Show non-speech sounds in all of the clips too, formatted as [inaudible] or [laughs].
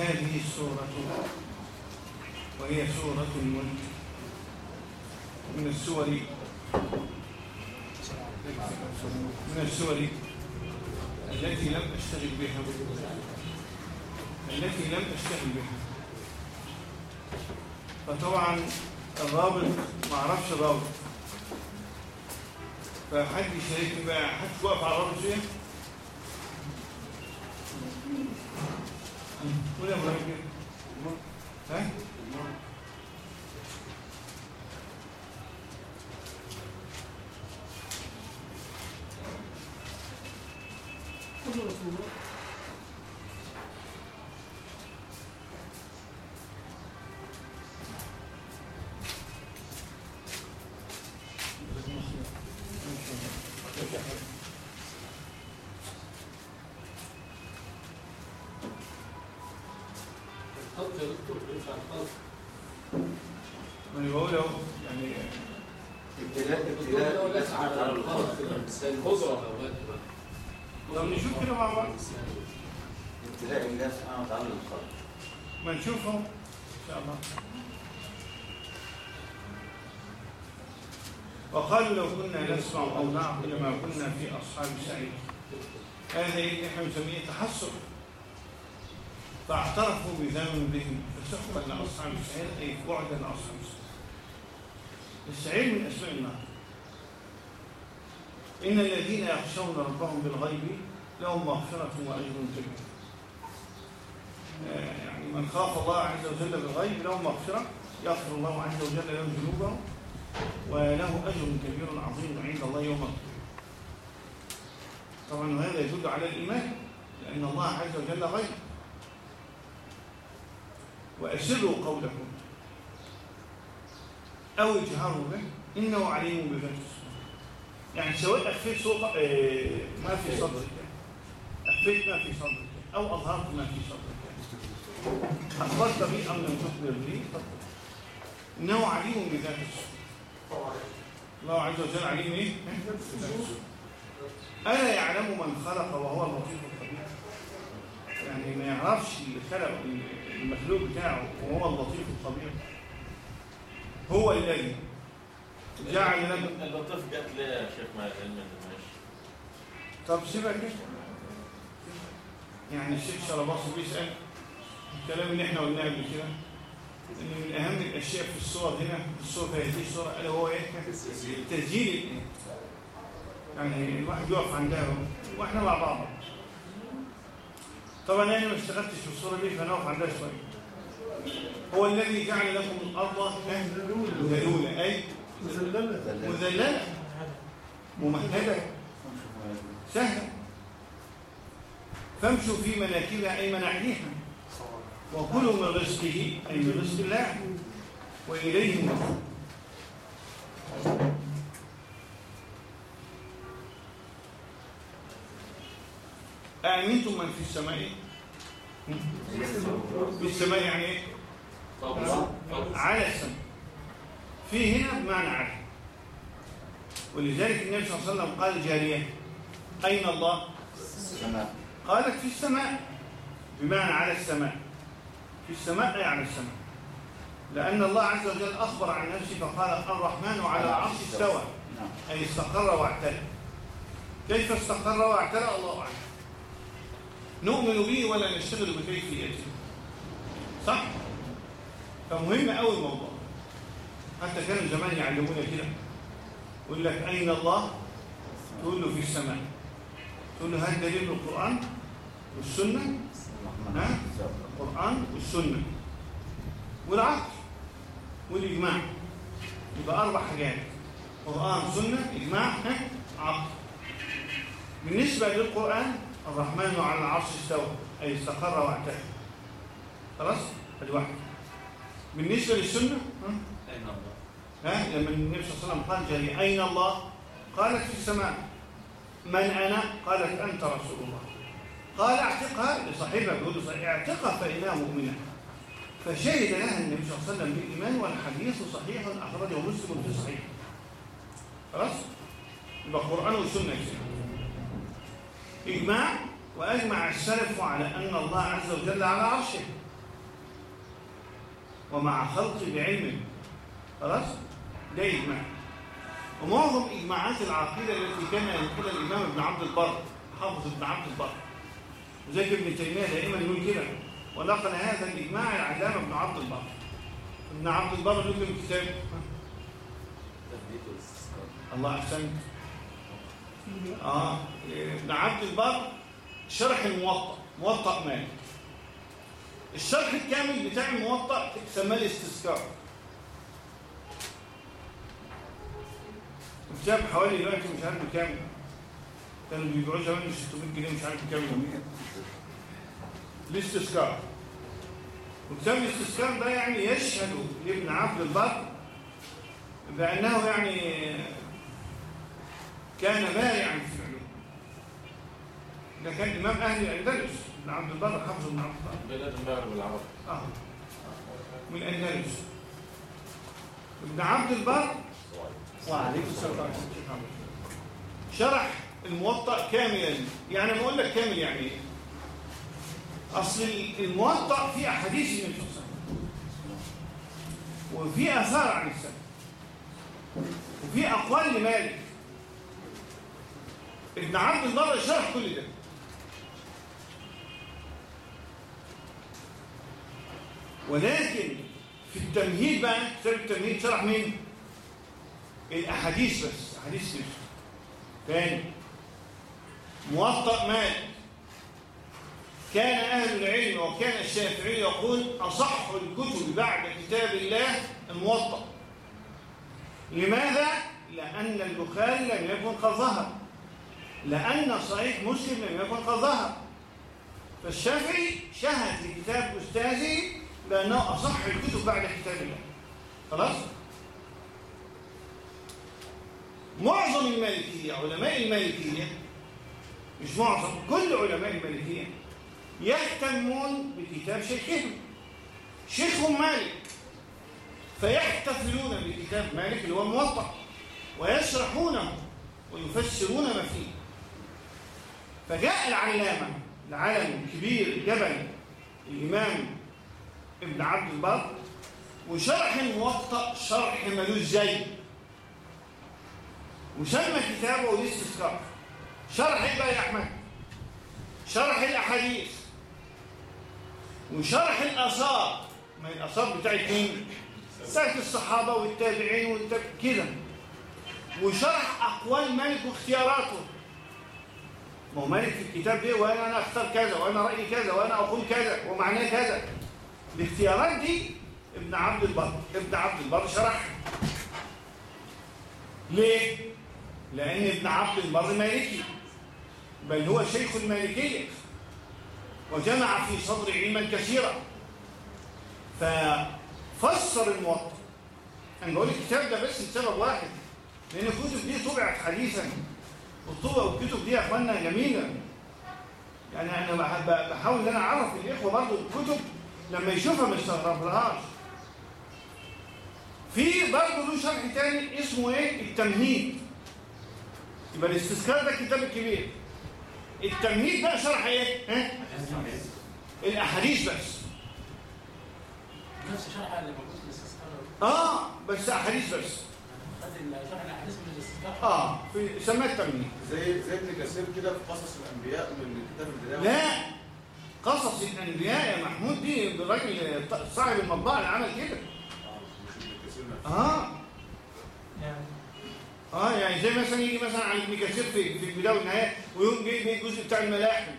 هذه السورة وهي سورة الملك. من السور من السور التي لم أشتغل بها. التي لم أشتغل بها. فطبعا الرابط ما أعرفش الرابط فحد يشاركني بقى حد واقف على الرابط شوية قول يا وقالوا لو كنا نسمع أو نعقل ما كنا في أصحاب السعير هذا اللي إحنا بنسميه تحسر فاعترفوا بذنبهم. فسحقا لاصحاب السعير أي بعدا لاصحاب السعير السعير من أسماء النار إن الذين يخشون ربهم بالغيب لهم مغفرة وأجر كبير. آه، يعني من خاف الله عز وجل بالغيب له مغفرة يغفر الله عز وجل له ذنوبه وله أجر كبير عظيم عند الله يوم القيامة. طبعا هذا يدل على الإيمان لأن الله عز وجل غيب وأسروا قولكم. أو اجهروا به إنه عليم بذات يعني سواء أخفيت صوت آه، ما في صدرك. أخفيت ما في صدرك. أو أظهرت ما في صدرك. أخبرت بي أم لم تخبر بي. إنه عليم بذات الصدور. الله عز وجل؟ بذات الصدور. ألا يعلم من خلق وهو اللطيف الخبير يعني ما يعرفش اللي خلق المخلوق بتاعه وهو اللطيف الخبير هو الذي جعل لكم اللطيف جت ليه يا شيخ العلم اللي ماشي طب سيبك كده يعني الشيخ شرباصي بيسأل الكلام اللي إحنا قلناه قبل كده ان من أهم الأشياء في الصور هنا في الصور في هذه الصورة ألا هو إيه؟ تسجيل؟ يعني الواحد يقف عندها وإحنا مع بعض. طبعا أنا ما اشتغلتش في الصورة دي فنقف عندها شوية. هو الذي جعل لكم الأرض ذلولا أي؟ مذللة. ممهدة. سهلة. فامشوا في مناكبها أي مناحيها. وكلوا من رزقه أي من رزق الله وإليه النشور أأمنتم من في السماء؟ في السماء يعني إيه؟ على السماء. في هنا بمعنى على. ولذلك النبي صلى الله عليه وسلم قال جارية أين الله؟ السماء. قالت في السماء. بمعنى على السماء. في السماء على السماء. لأن الله عز وجل أخبر عن نفسه فقال الرحمن على العرش استوى. أي استقر واعتلى كيف استقر واعتلى الله أعلم. نؤمن به ولا نشتغل بكيفيته. صح؟ فمهم قوي الموضوع. حتى كانوا زمان يعلمونا كده. يقول لك أين الله؟ تقول له في السماء. تقول له هل دليل القرآن والسنة؟ ها؟ القرآن والسنة والعقل والإجماع يبقى أربع حاجات قرآن سنة إجماع؟ عقل بالنسبة للقرآن الرحمن على العرش استوى أي استقر واعتدل خلاص؟ ادي واحدة بالنسبة للسنة؟ أين الله؟ ها لما النبي صلى الله عليه وسلم قال جاري أين الله؟ قالت في السماء من أنا؟ قالت أنت رسول الله قال اعتقها لصاحبها بيقول له اعتقها فإنها مؤمنة. فشهد لها النبي صلى الله عليه وسلم بالإيمان والحديث صحيح أخرجه مسلم في صحيح خلاص؟ يبقى القرآن والسنة إجماع وأجمع السلف على أن الله عز وجل على عرشه. ومع خلق بعلم خلاص؟ ده إجماع. ومعظم إجماعات العقيدة التي كان ينقلها الإمام ابن عبد البر حافظ ابن عبد البر. وزي ابن تيمية دائما يقول كده. ونقل هذا الإجماع العلامة ابن عبد البر. ابن عبد البر له كم كتاب. تثبيت والاستسقاء الله أحسنت آه ابن عبد البر شرح الموطأ. موطأ مالك الشرح الكامل بتاع الموطأ سماه الاستذكار. كتاب حوالي دلوقتي مش عارف بكام. كانوا بيبيعوه زمان ب 600 جنيه مش عارف بكام يوميا الاستذكار وكتاب الاستذكار ده يعني يشهد لابن عبد البر بأنه يعني كان بارعا في العلوم. ده كان إمام أهل الأندلس ابن عبد البر حافظ ابن عبد البر. بلاد المغرب والعرب آه. من الأندلس ابن عبد البر. وعليكم السلام. شرح الموطأ كاملا. يعني ما أقول لك كامل يعني. إيه أصل الموطأ فيه الله عليه وسلم وفي آثار عن السلف وفي أقوال لمالك. ابن عبد البر شرح كل ده. ولكن في التمهيد بقى كتاب التمهيد شرح مين؟ الأحاديث بس أحاديث نفسه تاني. موطأ مالك كان أهل العلم وكان الشافعي يقول أصح الكتب بعد كتاب الله الموطأ لماذا؟ لأن البخاري لم يكن قد ظهر لأن صحيح مسلم لم يكن قد ظهر فالشافعي شهد لكتاب أستاذه بأنه أصح الكتب بعد كتاب الله خلاص؟ معظم المالكية علماء المالكية مش معظم كل علماء المالكية يهتمون بكتاب شيخهم. شيخهم مالك. فيحتفلون بكتاب مالك اللي هو الموطأ ويشرحونه ويفسرون ما فيه. فجاء العلامة العالم الكبير الجبل الإمام ابن عبد البر وشرح الموطأ شرح ملوش زي. وسمى كتابه الاستذكار شرح إيه أحمد. شرح الأحاديث. وشرح الآثار. ما الآثار بتاعت مين بتاعت الصحابة والتابعين والتاب... كده. وشرح أقوال مالك واختياراته. ما هو مالك في الكتاب ده؟ وأنا أنا أختار كذا وأنا رأيي كذا وأنا أقول كذا ومعناه كذا. الاختيارات دي ابن عبد البر. ابن عبد البر شرحها. ليه؟ لأن ابن عبد البر مالكي. بل هو شيخ المالكية وجمع في صدر علما كثيرا. ففسر الموطأ. أنا بقول الكتاب ده بس لسبب واحد لأن الكتب دي طبعت حديثا. والطبع والكتب دي يا أخوانا جميلة. يعني أنا بح- بحاول إن أنا أعرف الإخوة برضه الكتب لما يشوفها ما يستغربلهاش في برضه له شرح تاني اسمه إيه؟ التمهيد. يبقى الاستذكار ده الكتاب الكبير التمهيد بقى شرح إيه؟ ها؟ الأحاديث بس. نفس شرح اللي موجود في الاستسقاء آه بس أحاديث بس. خد شرح الأحاديث من الاستسقاء آه في سماه التمهيد. زي زي ابن كثير كده في قصص الأنبياء من كتاب البداية. لا قصص الأنبياء يا محمود دي الراجل صاحب المطبعة اللي عمل كده. مش ابن كثير نفسه. آه يعني زي مثلا يجي مثلا عن ابن كثير في في البداية والنهاية ويقوم جايب الجزء بتاع الملاحم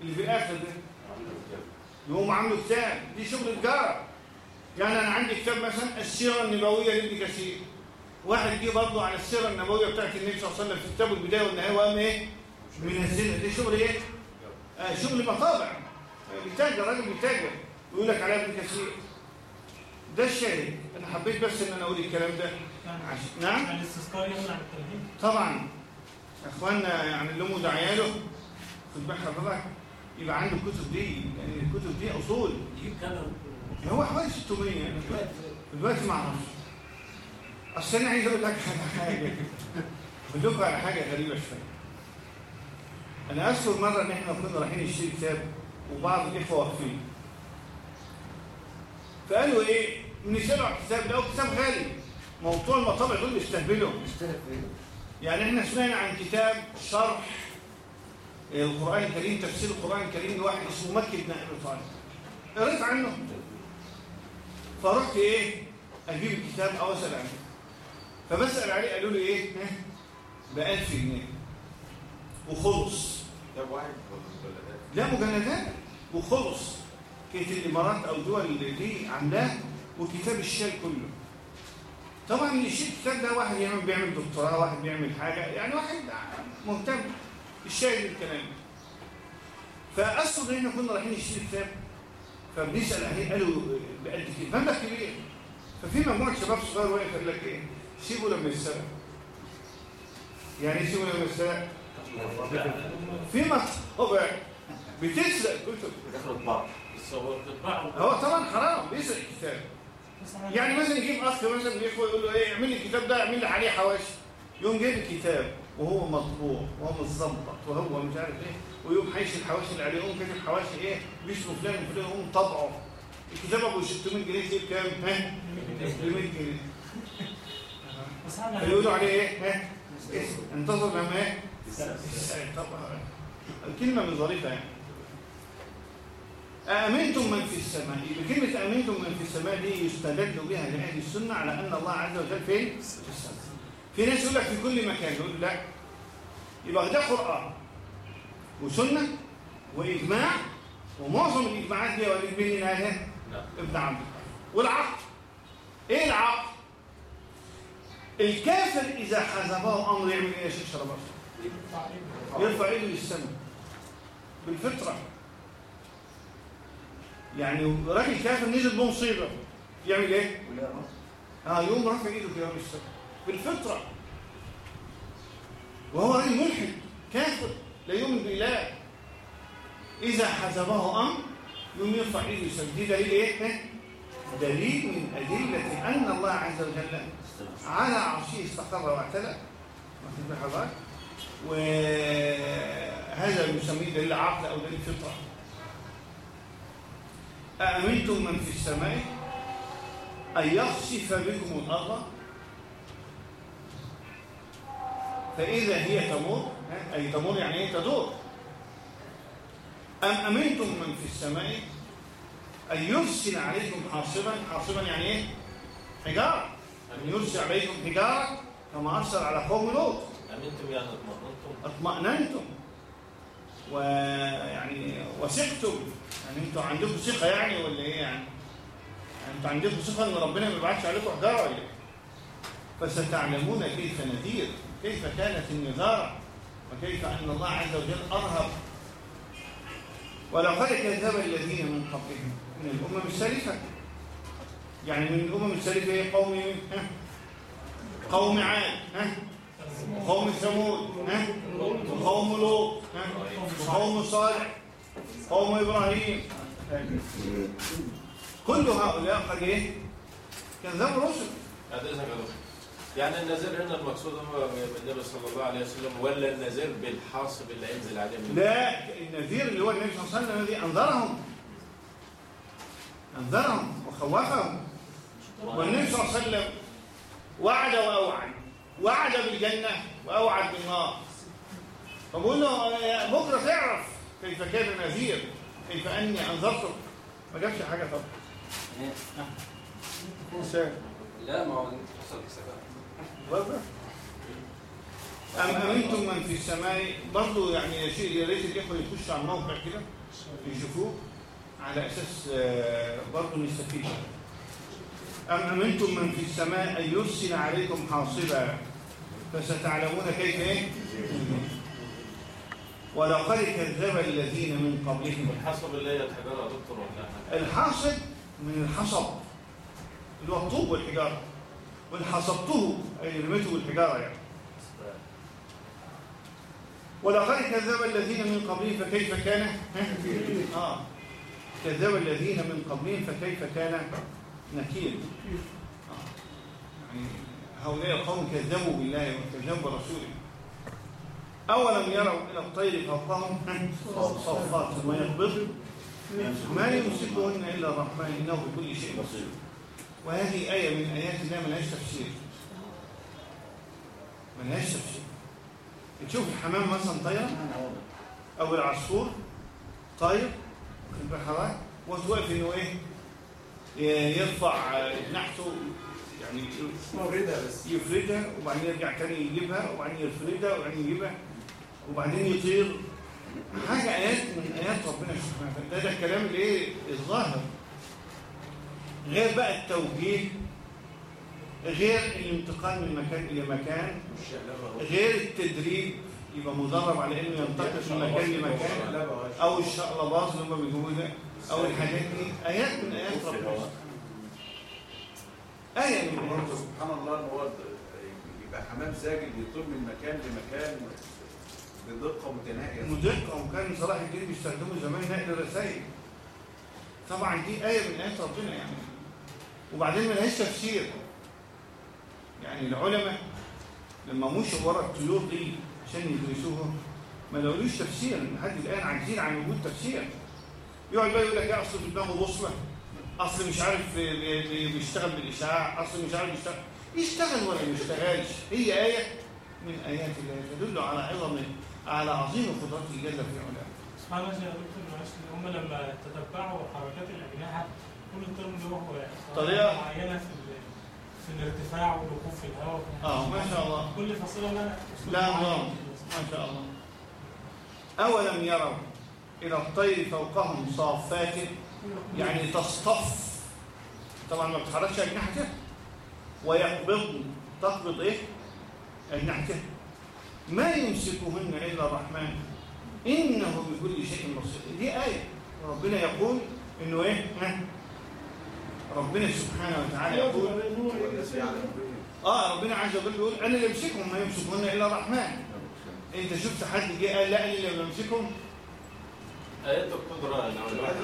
اللي في الآخر ده. يقوم عامله كتاب دي شغل تجاره يعني أنا عندي كتاب مثلا السيرة النبوية لابن كثير واحد جه برضه على السيرة النبوية بتاعت النبي صلى الله عليه وسلم في كتاب البدايه والنهاية وقام إيه؟ منزلها. دي شغل إيه؟ آه شغل مطابع. بيتاجر راجل بيتاجر. يقول لك عليها ابن كثير ده الشاهد. أنا حبيت بس إن أنا أقول الكلام ده. نعم؟ يعني الاستسقاء يمنع طبعا. يا اخوانا يعني اللي امه دعياله خد بالك حضرتك يبقى عنده الكتب دي لأن الكتب دي أصول. يجيب كام هو حوالي 600 يعني دلوقتي ما أعرفش. أصل أنا عايز أقول لك حاجة. أقول لكم على حاجة غريبة شوية. أنا أذكر مرة إن إحنا كنا رايحين نشتري كتاب وبعض الإخوة واقفين. فقالوا إيه؟ نشتري على الكتاب ده كتاب غالي. موضوع المطابع دول بيستهبلوا. يعني إحنا سمعنا عن كتاب شرح القرآن الكريم تفسير القرآن الكريم لواحد اسمه مكي بن أبي طالب. قريت عنه. فرحت إيه؟ أجيب الكتاب أو أسأل عنه. فبسأل عليه قالوا لي إيه؟ ب 1000 جنيه. وخلص. كتاب واحد؟ لا مجلدات وخلص. كانت الإمارات أو دول دي عاملاه وكتاب الشال كله. طبعا الكتاب ده واحد يعمل بيعمل دكتوراه واحد بيعمل حاجة يعني واحد مهتم الشاهد الكلام فاصل هنا كنا رايحين نشتري كتاب فبنسأل عليه قالوا بقد كده مبلغ كبير. ففي مجموعة شباب صغار واقف قال لك إيه؟ سيبوا لما يسرق يعني إيه سيبوا لما يسرق في مطابع بتسرق كتب. طباع بس هو طبعا حرام بيسرق الكتاب يعني مثلا يجيب أخ مثلا من الاخوه يقول له إيه اعمل لي الكتاب ده اعمل لي عليه حواشي يقوم جايب الكتاب وهو مطبوع وهو متظبط وهو مش عارف إيه ويقوم حايش الحواشي اللي عليه يقوم كاتب حواشي إيه باسمه فلان وفلان يقوم طبعه الكتاب أبو 600 جنيه يجيب كام؟ ها؟ 600 جنيه فيقولوا عليه إيه؟ ها؟ اسم. انتظر لما إيه؟ طبعا الكلمة من ظريفة يعني أأمنتم من في السماء بكلمة أأمنتم من في السماء دي يستدل بها لأهل السنة على أن الله عز وجل فين؟ في السماء في ناس يقول لك في كل مكان يقول لا يبقى ده قرآن وسنة وإجماع ومعظم الإجماعات دي مين هذا؟ نعم ابن عبد القادر والعقل إيه العقل؟ الكافر إذا حزبه أمر يعمل إيه يا شيخ شربات؟ يرفع إيده للسماء بالفطرة يعني راجل كافر نزل بمصيبه يعمل إيه؟ ولا آه يقوم رافع إيده كده للسماء بالفطره وهو راجل ملحد كافر لا يؤمن بالله. إذا حزبه أمر يقوم يرفع إيده دي دليل إيه؟ دليل من أدلة أن الله عز وجل على عرشه استقر واعتدى. واخد بال حضرتك وهذا نسميه دليل عقل أو دليل فطرة. أأمنتم من في السماء؟ أن يخسف بكم الأرض؟ فإذا هي تمر؟ أي تمر يعني إيه؟ تدور. أم أمنتم من في السماء؟ أن يرسل عليكم حاصبا حاصبا يعني إيه؟ حجارة. أن يرسل عليكم حجارة كما أرسل على قوم لوط. أمنتم يعني اطمأننتم؟ اطمأننتم. ويعني وثقتم يعني أنتوا عندكم ثقة يعني ولا إيه يعني؟ يعني أنتوا عندكم ثقة ان ربنا ما يبعتش عليكم حجارة ولا إيه؟ فستعلمون كيف نذير كيف كانت النذارة وكيف أن الله عز وجل أرهب ولقد كذب الذين من قبلهم من الأمم السالفة يعني من الأمم السالفة هي قوم ها؟ قوم عاد ها؟ وقوم ثمود؟ وقوم لوط؟ وقوم صالح قوم إبراهيم. كل هؤلاء قد إيه؟ كذبوا رسل هذا إذا قالوا يعني النذير هنا المقصود هو بالنبي صلى الله عليه وسلم ولا النذير بالحاصب اللي هينزل عليه من لا النذير اللي هو النبي صلى الله عليه وسلم الذي أنذرهم. أنذرهم وخوفهم. والنبي صلى الله عليه وسلم وعد وأوعد. وعد بالجنة وأوعد بالنار. فبقول له يا بكره تعرف كيف كان نذير كيف أني انذرتك ما جابش حاجة طبعا. سهل. لا ما هو حصل كسبان؟ أم أمنتم من في السماء؟ برضو يعني يا شيء يا ريت الإخوة يخشوا على الموقع كده يشوفوه. على أساس آه، برضو نستفيد. أم أمنتم من في السماء أن يرسل عليكم حاصبا؟ فستعلمون كيف إيه؟ ولقد كذب الذين من قبلهم الحصب اللي هي الحجارة يا دكتور ولا الحاصب من الحصب اللي هو الطوب والحجارة والحصبته أي رميته بالحجارة يعني ولقد كذب الذين من قبلهم فكيف كان ها؟ آه. كذب الذين من قبلهم فكيف كان نكير آه. يعني هؤلاء القوم كذبوا بالله وكذبوا برسوله. أولم يروا إلى الطير فوقهم؟ صفات ثم يقبض ما يمسكهن إلا الرحمن إنه بكل شيء بصير. وهذه آية من آيات الله ملهاش تفسير. ملهاش تفسير. تشوف الحمام مثلا واضح أو العصفور؟ طاير؟ بال حضرتك وتوقف إنه إيه؟ يرفع جناحته يعني موردها بس. يفردها وبعدين يرجع تاني يجيبها وبعدين يفردها وبعدين يجيبها وبعدين يطير. حاجة آيات من آيات ربنا سبحانه ده, الكلام الإيه؟ الظاهر. غير بقى التوجيه غير الانتقال من مكان إلى مكان غير التدريب. يبقى مدرب على إنه ينتقل من مكان لمكان أو الشقلباز اللي هم بيجيبوه ده أو الحاجات دي. آيات من آيات ربنا من برضه سبحان الله إن هو يبقى حمام ساجد يطير من مكان لمكان بدقة متناهية. مدقة وكان صلاح الدين بيستخدموا زمان نقل الرسائل طبعا دي آية من آيات ربنا يعني. وبعدين ملهاش تفسير. يعني العلماء لما مشوا ورا الطيور دي عشان يدرسوها ما لقولوش تفسير. لحد الآن عاجزين عن وجود تفسير. يقعد بقى يقول لك في دماغه بوصلة. أصل مش عارف بي- بي- بيشتغل بالاشعاع أصل مش عارف يشتغل يشتغل ولا ما يشتغلش. هي آية من آيات الله تدل على عظم على عظيم قدرته جل في علاه. سبحان الله يا دكتور معلش هم لما تتبعوا حركات الأجنحة كل طير له طريقة. معينة في في الارتفاع والوقوف في الهواء آه ما شاء الله. كل فصيلة لها لا. نظام. ما شاء الله. أولم يروا إلى الطير فوقهم صافات يعني تصطف. طبعا ما بتحركش أجنحتها ويقبضن تقبض إيه؟ أجنحتها ما يمسكهن إلا الرحمن. إنه بكل شيء بصير. دي آية. ربنا يقول إنه إيه؟ ها؟ ربنا سبحانه وتعالى يقول آه ربنا عز وجل بيقول أنا اللي أمسكهم ما يمسكهن إلا الرحمن. أنت شفت حد جه قال لا أنا اللي بمسكهم؟ آيات القدرة لو الواحد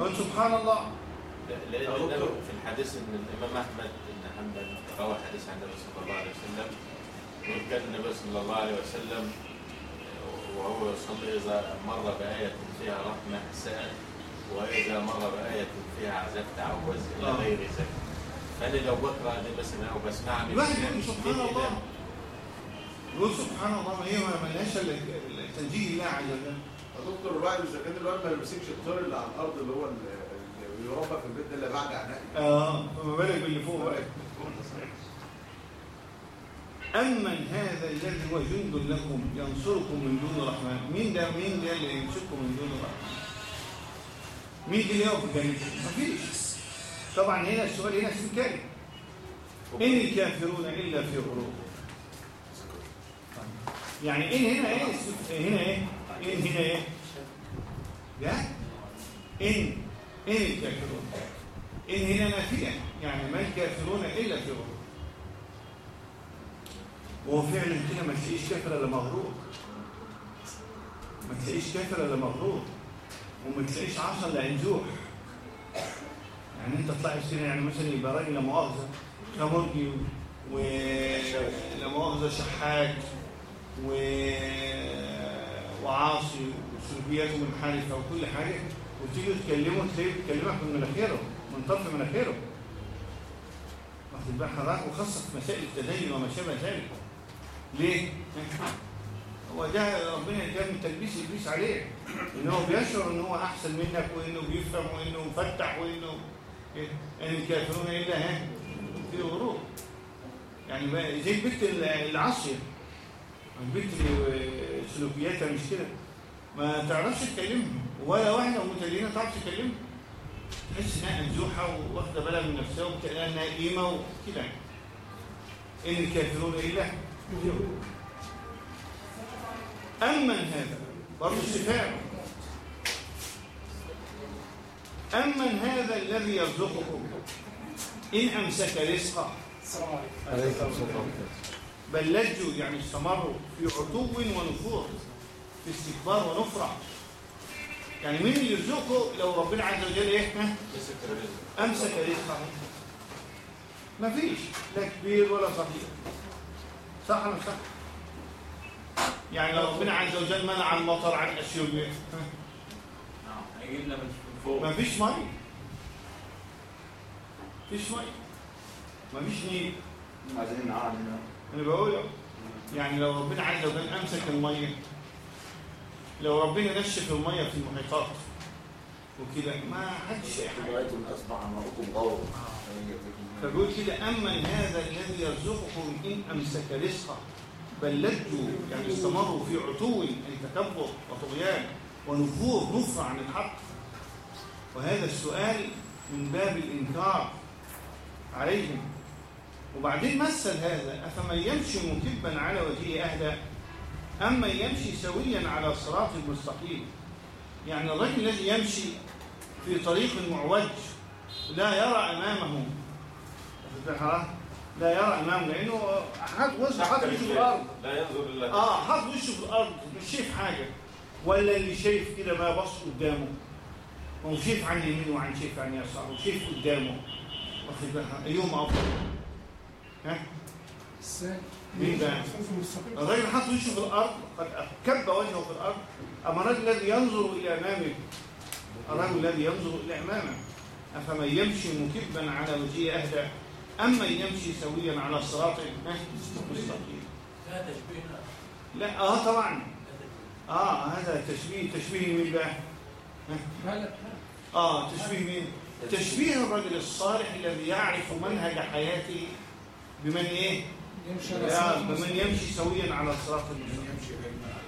قل سبحان الله. النبي في الحديث إن الإمام أحمد بن حنبل روى حديث عن النبي صلى الله عليه وسلم. يقول كان النبي صلى الله عليه وسلم وهو يصلي إذا مر بآية فيها رحمة سأل وإذا مر بآية فيها عذاب تعوذ إلى آه. غير ذلك. فأنا لو بقرأ دي مثلا أو بسمعها من الواحد سبحان الله. يقول سبحان الله ما هي ما لهاش إلا تنزيه الله عز وجل. دكتور الواحد إذا كان الواحد ما يمسكش الطير اللي على الأرض اللي هو اللي بيربى في البيت ده الا بعد عناء. آه فما بالك باللي فوق بقى. أمن هذا الذي هو جند لكم ينصركم من دون الرحمن مين ده؟ مين ده اللي يمسككم من دون الرحمن مين اللي يقف جنبكم مفيش طبعا هنا السؤال هنا استنكاري. إن الكافرون إلا في غرور. يعني إن هنا إيه؟ هنا إيه؟ إن هنا إيه؟ لا. إن. إن الكافرون إن هنا نافية يعني ما الكافرون إلا في غرور وهو فعلا كده ما تلاقيش كافر إلا مغرور. ما تلاقيش كافر إلا مغرور. وما تلاقيش عصا إلا عنزوح يعني أنت طلع كده يعني مثلا يبقى راجل لا مؤاخذة كمرجي و لا مؤاخذة شحات و وعاصي وسلوكياته منحرفه وكل حاجة. وتيجي تكلمه تلاقيه بيكلمك من مناخيره من طرف مناخيره واخد حضرتك وخاصه في مسائل التدين وما شابه ذلك. ليه؟ هو ده ربنا من تلبيس إبليس عليه. ان هو بيشعر ان هو أحسن منك وإنه بيفهم وإنه مفتح وإنه إيه؟ ان الكافرون إلا ها؟ في غرور يعني زي البنت العاصيه البنت سلوكياتها مش كده. ما تعرفش تكلمها ولا واحدة متدينه تعرف تكلمها تحس إنها أنزوحة واخده بالها من نفسها وبتلاقيها إنها قيمة وكده. ان الكافرون الا أمن هذا برضه استفهام أمن هذا الذي يرزقكم إن أمسك رزقه. السلام عليكم. بل لجوا يعني استمروا في عتو ونفور في استكبار ونفرة. يعني مين اللي يرزقه لو ربنا عز وجل إيه؟ أمسك رزقه. مفيش لا كبير ولا صغير. صح ولا صح؟ يعني لو ربنا عز وجل منع المطر عن اثيوبيا ها؟ هيجي لنا من فوق. ما فيش مية. فيش مية. ما فيش نيل عايزين نعرف. أنا بقول. يعني لو ربنا عز وجل أمسك المية لو ربنا نشف المية في المحيطات وكده ما حدش رأيتم أصبح ماؤكم غور فبيقول كده أمن هذا الذي يرزقكم إن أمسك رزقه بل لجوا يعني استمروا في عتو أي تكبر وطغيان ونفور نفر عن الحق. وهذا السؤال من باب الإنكار عليهم. وبعدين مثل هذا أفمن يمشي مكبا على وجهه أهدى أم من يمشي سويا على صراط مستقيم؟ يعني الرجل الذي يمشي في طريق معوج لا يرى أمامه؟ لا يرى أمامه لأنه حاط وشه حاط وشه في الأرض. لا ينظر إلا آه حاط وشه في الأرض مش شايف حاجة. ولا اللي شايف كده ما بص قدامه. هو شايف عن يمينه وعن شايف عن يساره وشايف قدامه. واخد بالك؟ أيهما أفضل؟ ها؟ مين ده؟ الراجل حاط وشه في الأرض قد كب وجهه في الأرض. أما الرجل الذي ينظر إلى أمامه؟ الرجل الذي ينظر إلى أمامه. أفمن يمشي مكبا على وجهه أهدى أم من يمشي سويا على صراط مستقيم؟ فيها تشبيه لا آه طبعا. آه هذا تشبيه. تشبيه مين بقى؟ ها؟ آه تشبيه مين؟ تشبيه الرجل الصالح الذي يعرف منهج حياته بمن إيه؟ يا- بمن يمشي سويا على الصراط المستقيم. يمشي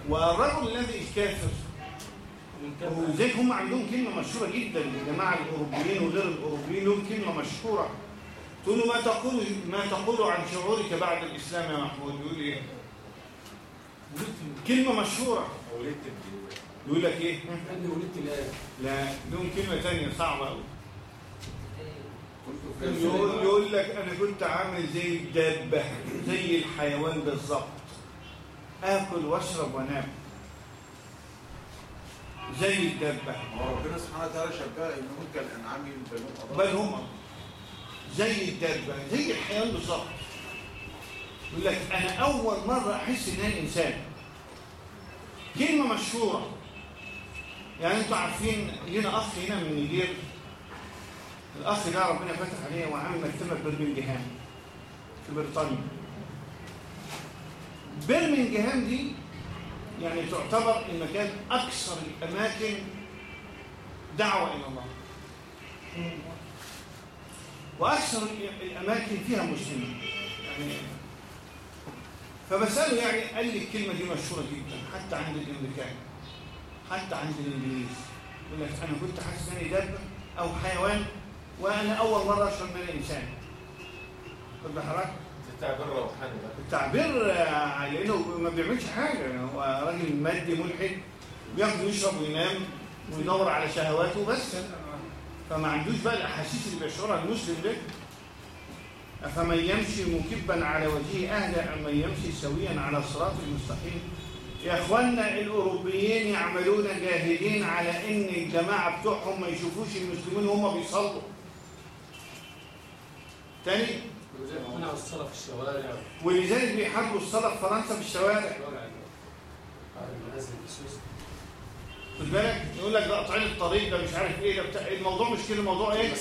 والرجل الذي الكافر وزيك هم عندهم كلمة مشهورة جدا الجماعة الأوروبيين وغير الأوروبيين لهم كلمة مشهورة. تقول له ما تقول ما تقول عن شعورك بعد الإسلام يا محمود؟ يقول إيه؟ كلمة مشهورة. ولدت يقول لك إيه؟ أني ولدت الآن لا لهم كلمة ثانية صعبة في يقول, يقول لك أنا كنت عامل زي الدابة زي الحيوان بالظبط. آكل وأشرب وأنام. زي الدابة هو ربنا سبحانه وتعالى شبه انهم كالانعام بنون بل هم زي الدابة زي الحيوان بالظبط. يقول لك أنا أول مرة أحس إن أنا إنسان. كلمة مشهورة. يعني أنتوا عارفين لنا أخ هنا من نيجير الأخ ده ربنا فتح عليه وعامل مكتبة في برمنجهام في بريطانيا. برمنجهام دي يعني تعتبر المكان أكثر الأماكن دعوة إلى الله. وأكثر الأماكن فيها مسلمين. يعني فبسأله يعني قال لي الكلمة دي مشهورة جدا حتى عند الأمريكان حتى عند الإنجليز. يقول لك أنا كنت حاسس إني دابة أو حيوان وأنا أول مرة أشعر إن أنا إنسان خد بحضرتك تعبير روحاني. التعبير آه، لأنه ما بيعملش حاجة. يعني هو راجل مادي ملحد بياكل ويشرب وينام ويدور على شهواته بس. فما عندوش بقى الأحاسيس اللي بيشعرها المسلم ده. أفمن يمشي مكبا على وجهه أهدى أم من يمشي سويا على الصراط المستقيم. يا إخواننا الأوروبيين يعملون جاهدين على إن الجماعة بتوعهم ما يشوفوش المسلمين وهم بيصلوا. تاني؟ الصلاة في الشوارع ولذلك بيحاربوا الصلاة في فرنسا في الشوارع. المنازل في سويسرا خد بالك؟ يقول لك ده قطعين الطريق ده مش عارف إيه ده بتاع الموضوع مش كده الموضوع إيه؟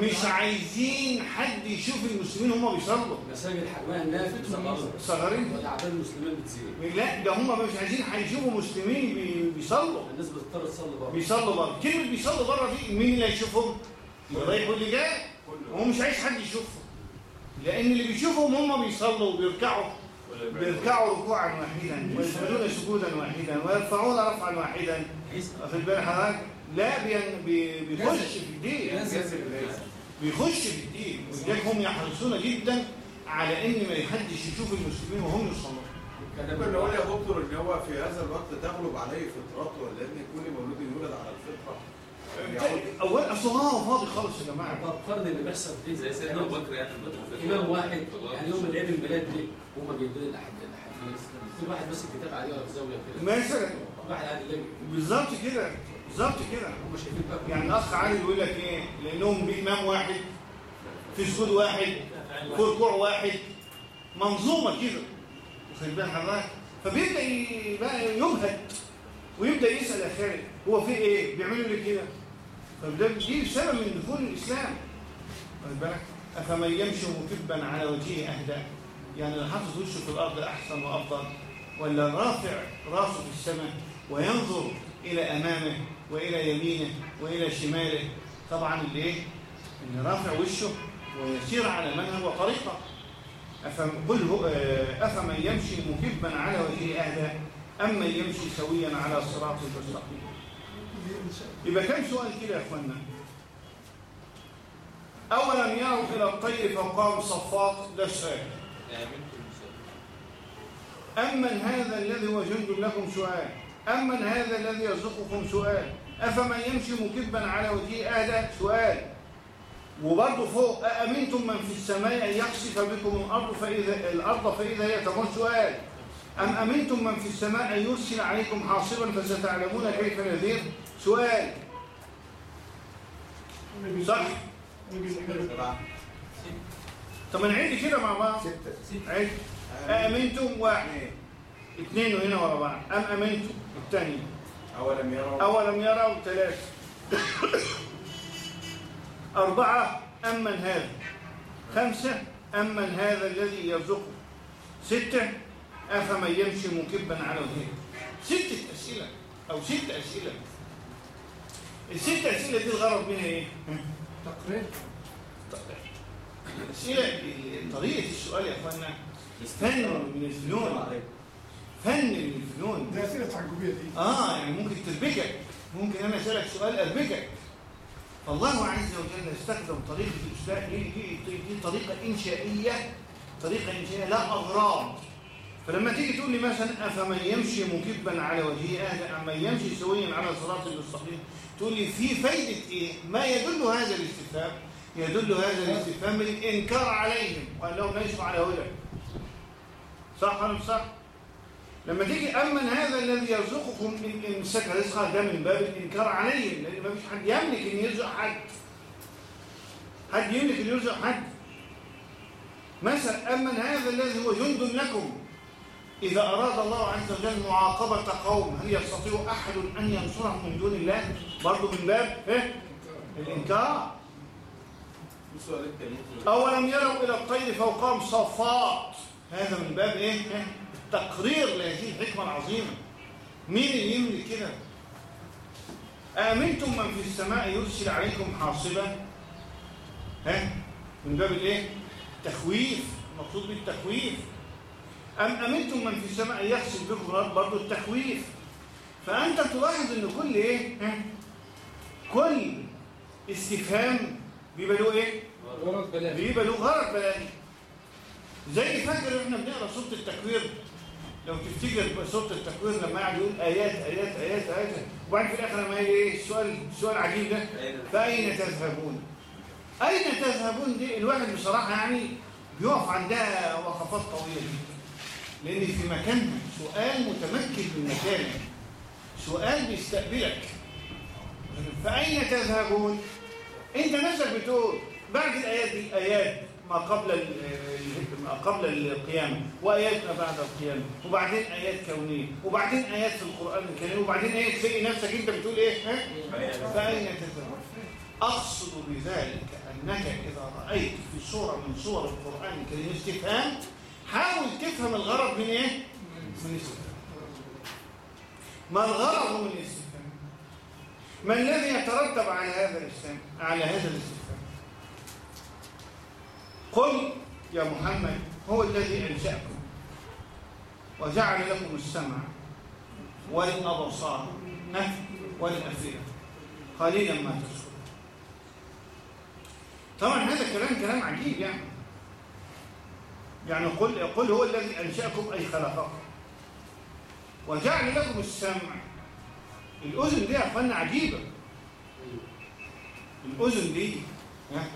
مش عايزين حد يشوف المسلمين هم بيصلوا. مساجد حجمها نافذ صغيرة صغيرين والأعداد المسلمين بتزيد. لا ده هم مش عايزين هيشوفوا مسلمين بي- بيصلوا. الناس بتضطر تصلي بره. بيصلوا بره. كلمة بيصلوا بره دي مين اللي هيشوفهم؟ اللي رايح واللي جاي هو مش عايز حد يشوفهم لأن اللي بيشوفهم هم بيصلوا وبيركعوا. بيركعوا ركوعا واحدا ويسجدون سجودا واحدا ويرفعون رفعا واحدا واخد بالك حضرتك؟ لا بيخش في الدين. بيخش في الدين. ولذلك هم يحرصون جدا على إن ما حدش يشوف المسلمين وهم يصلون ممكن نقول يا دكتور إن هو في هذا الوقت تغلب عليه فطرته لأن كل مولود يولد على الفطرة. يعود اول اصل هو فاضي خالص يا جماعة. طب قرن اللي بيحصل فيه زي سيدنا أبو بكر يعني إمام واحد يعني يوم العيد الميلاد دي هم بيدوا لي الأحد الأحاديث كل واحد ماسك كتاب عليه ولا في زاوية كده. مثلا واحد قاعد بالظبط كده بالظبط كده. هم شايفين بقى يعني الأخ علي بيقول لك إيه؟ لأنهم بامام واحد في سجود واحد في ركوع واحد. منظومة كده. واخد بال حضرتك فبيبدأ ي- بقى يبهت ويبدأ يسأل يا خالد هو في إيه؟ بيعملوا لي كده. طب ده دي سبب من دخول الإسلام. واخد بالك؟ أفمن يمشي مكبا على وجهه أهدى؟ يعني اللي حاطط وشه في الأرض أحسن وأفضل؟ ولا رافع راسه في السماء وينظر إلى أمامه وإلى يمينه وإلى شماله؟ طبعا اللي إيه؟ اللي رافع وشه ويسير على منهج وطريقه قل آه، أفمن يمشي مكبا على وجهه أهدى؟ أم من يمشي سويا على صراط مستقيم. يبقى كم سؤال كده يا أخوانا. أولم يروا إلى الطير فوقهم صفات ده سؤال أمن هذا الذي هو جند لكم سؤال أمن هذا الذي يرزقكم سؤال أفمن يمشي مكبا على وجهه أهدى سؤال وبرضه فوق أأمنتم من في السماء أن يخسف بكم الأرض فإذا الأرض فإذا هي تمر سؤال أم أمنتم من في السماء أن يرسل عليكم حاصبا فستعلمون كيف نذير سؤال. صح؟ طب نعيد كده مع بعض. ستة. عيد. أأمنتم واحد. اثنين وهنا ورا بعض. أم أمنتم الثاني؟ أولم يروا. أولم يروا. ثلاثة. أربعة. أمن هذا؟ خمسة. أمن هذا الذي يرزقه؟ ستة. أفمن يمشي مكبا على وجهه ستة أسئلة أو ست أسئلة. الست أسئلة دي الغرض منها إيه؟ تقرير. الأسئلة طريقة السؤال يا أخوانا. فن من الفنون. فن من الفنون. دي أسئلة تعجبية دي. آه يعني ممكن تربكك. ممكن أنا أسألك سؤال أربكك. فالله عز وجل استخدم طريقة الاسلام دي, دي, طريقة إنشائية. طريقة إنشائية لا أغراض. فلما تيجي تقول لي مثلا أفمن يمشي مكبا على وجهه؟ اهدى أم من يمشي سويا على صراط المستقيم تقول لي في فايدة إيه؟ ما يدل هذا الاستفهام. يدل هذا الاستفهام الإنكار عليهم وانهم ليسوا على هدى. صح ولا مش صح؟ لما تيجي أمن هذا الذي يرزقكم إن إمسك رزقه ده من باب الإنكار عليهم لأن ما فيش حد يملك إن يرزق حد. حد يملك إن يرزق حد. مثلا أمن هذا الذي هو جند لكم إذا أراد الله عز وجل معاقبة قوم هل يستطيع أحد أن ينصرهم من دون الله؟ برضه من باب السؤال التاني أولم يروا إلى الطير فوقهم صفات هذا من باب إيه؟ إيه؟ التقرير لهذه الحكمة العظيمة مين اللي يملك كده؟ أأمنتم من في السماء يرسل عليكم حاصبا؟ ها؟ من باب الإيه؟ التخويف المقصود بالتخويف أم أمنتم من في السماء يخسف بكم برضه التخويف فأنت تلاحظ إن كل إيه؟ كل استفهام بيبقى له إيه؟ غرض بلاغي. بيبقى له غرض بلاغي. زي فاكر إحنا بنقرأ سوره التكوير؟ لو تفتكر سوره التكوير لما قاعد يقول آيات آيات آيات آيات. وبعدين في الآخر لما يجي إيه؟ السؤال السؤال العجيب ده. فأين تذهبون؟ أين تذهبون دي؟ الواحد بصراحة يعني بيقف عندها وقفات طويلة جدا. لأن في مكانها سؤال متمكن من مكانه سؤال بيستقبلك. فأين تذهبون؟ أنت نفسك بتقول بعد الآيات دي آيات ما قبل ما قبل القيامة وآيات ما بعد القيامة وبعدين آيات كونية وبعدين آيات في القرآن الكريم وبعدين آيات تلاقي نفسك. أنت بتقول ها؟ فأين تذهبون؟ أقصد بذلك أنك إذا رأيت في صورة من صور القرآن الكريم استفهام حاول تفهم الغرض من إيه؟ من الاستفهام ما الغرض من الاستفهام ما الذي يترتب على هذا الاستفهام على هذا الاستفهام. قل يا محمد هو الذي أنشأكم وجعل لكم السمع والأبصار؟ والأفئدة. قليلا ما تشكرون. طبعا هذا كلام كلام عجيب يعني. يعني قل قل هو الذي أنشأكم أي خلقكم. وجعل لكم السمع الأذن دي يا إخوانا عجيبة. الأذن دي. ها؟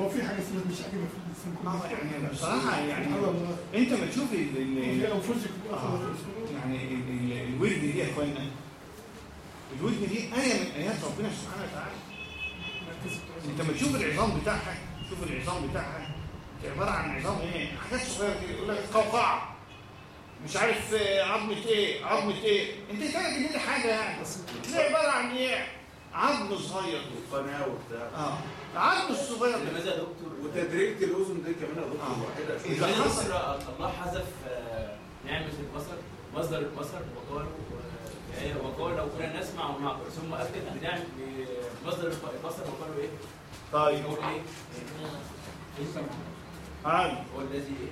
هو في حاجة اسمها مش عاجبها في آه، يعني بصراحة يعني أنت ما تشوف آه. يعني ال- ال- الودن دي يا إخوانا. الودن دي آية من آيات ربنا سبحانه وتعالى. أنت ما تشوف العظام بتاعها شوف العظام بتاعها. دي عبارة عن عظام إيه؟ حاجات صغيرة كده يقول لك قوقعة. مش عارف آه، عظمة إيه؟ عظمة إيه؟ أنت إن دي حاجة يعني. دي عبارة عن إيه؟ عظم صغير. وقناه وبتاع. آه. العظم الصغير ده لماذا يا دكتور؟ وتدريجة الأذن دي كمان يا آه. دكتور إذا لماذا حصل- الله حذف آه، نعمة البصر مصدر البصر وقالوا آه، يعني وقالوا لو كنا نسمع ونعقل ثم أكد بنعم بمصدر البصر وقالوا إيه؟ طيب. هو إيه؟ عادي هو الذي إيه؟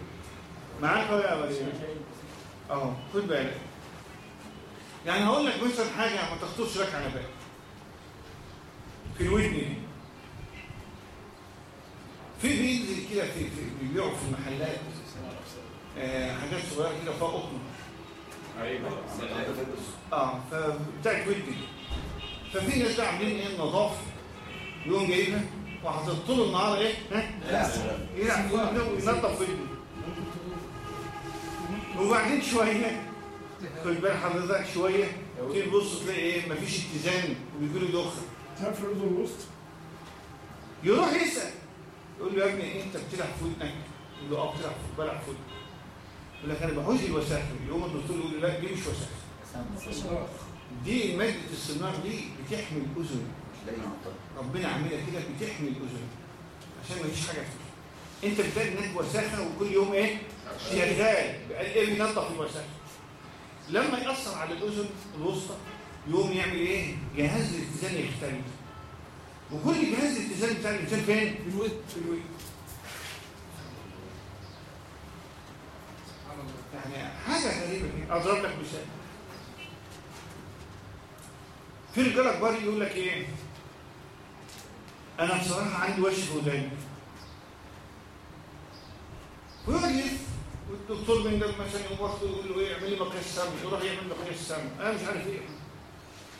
معاك أهو يا وليد. اهو خد بالك. يعني هقول لك مثلا حاجة ما تخطرش لك على بالك. في الودن دي في بينزل كده في, في بيبيعوا في المحلات. آه حاجات صغيرة كده فيها قطن آه فبتاعت ودن ففي ناس بقى عاملين إيه؟ النظافه يقوم جايبها وحاطط له النهار إيه؟ ها؟ وينظف ودنه. وبعدين شوية. خد بال حضرتك شوية. تيجي تبص تلاقي إيه؟ مفيش اتزان. وبيجي له دخن تعرف الأذن الوسطى يروح يسأل. يقول له يا ابني انت بتلعب في ودنك. يقول له آه بتلعب في بلعب في ودني يقول لك أنا بحوز الوساخه يقوم الدكتور يقول له لا دي مش وساخه دي مادة الصناعة دي بتحمي الأذن. ربنا عاملها كده بتحمي الأذن. عشان ما فيش حاجة فيها انت بتلاقي إنك وساخة وكل يوم إيه؟ شغال بقى إيه بينظف الوساخه لما يأثر على الأذن الوسطى يقوم يعمل إيه؟ جهاز الاتزان يختلف. وكل جهاز الاتزان بتاع الإنسان فين؟ في الود في الود يعني حاجة غريبة كده. أضرب لك مثال. في رجاله كبار يقول لك إيه؟ أنا بصراحة عندي وش في وداني. ويقعد يلف. والدكتور من ده مثلا يقوم واخده يقول له إيه اعمل لي مقياس سم يروح يعمل مقياس سم. أنا مش عارف إيه.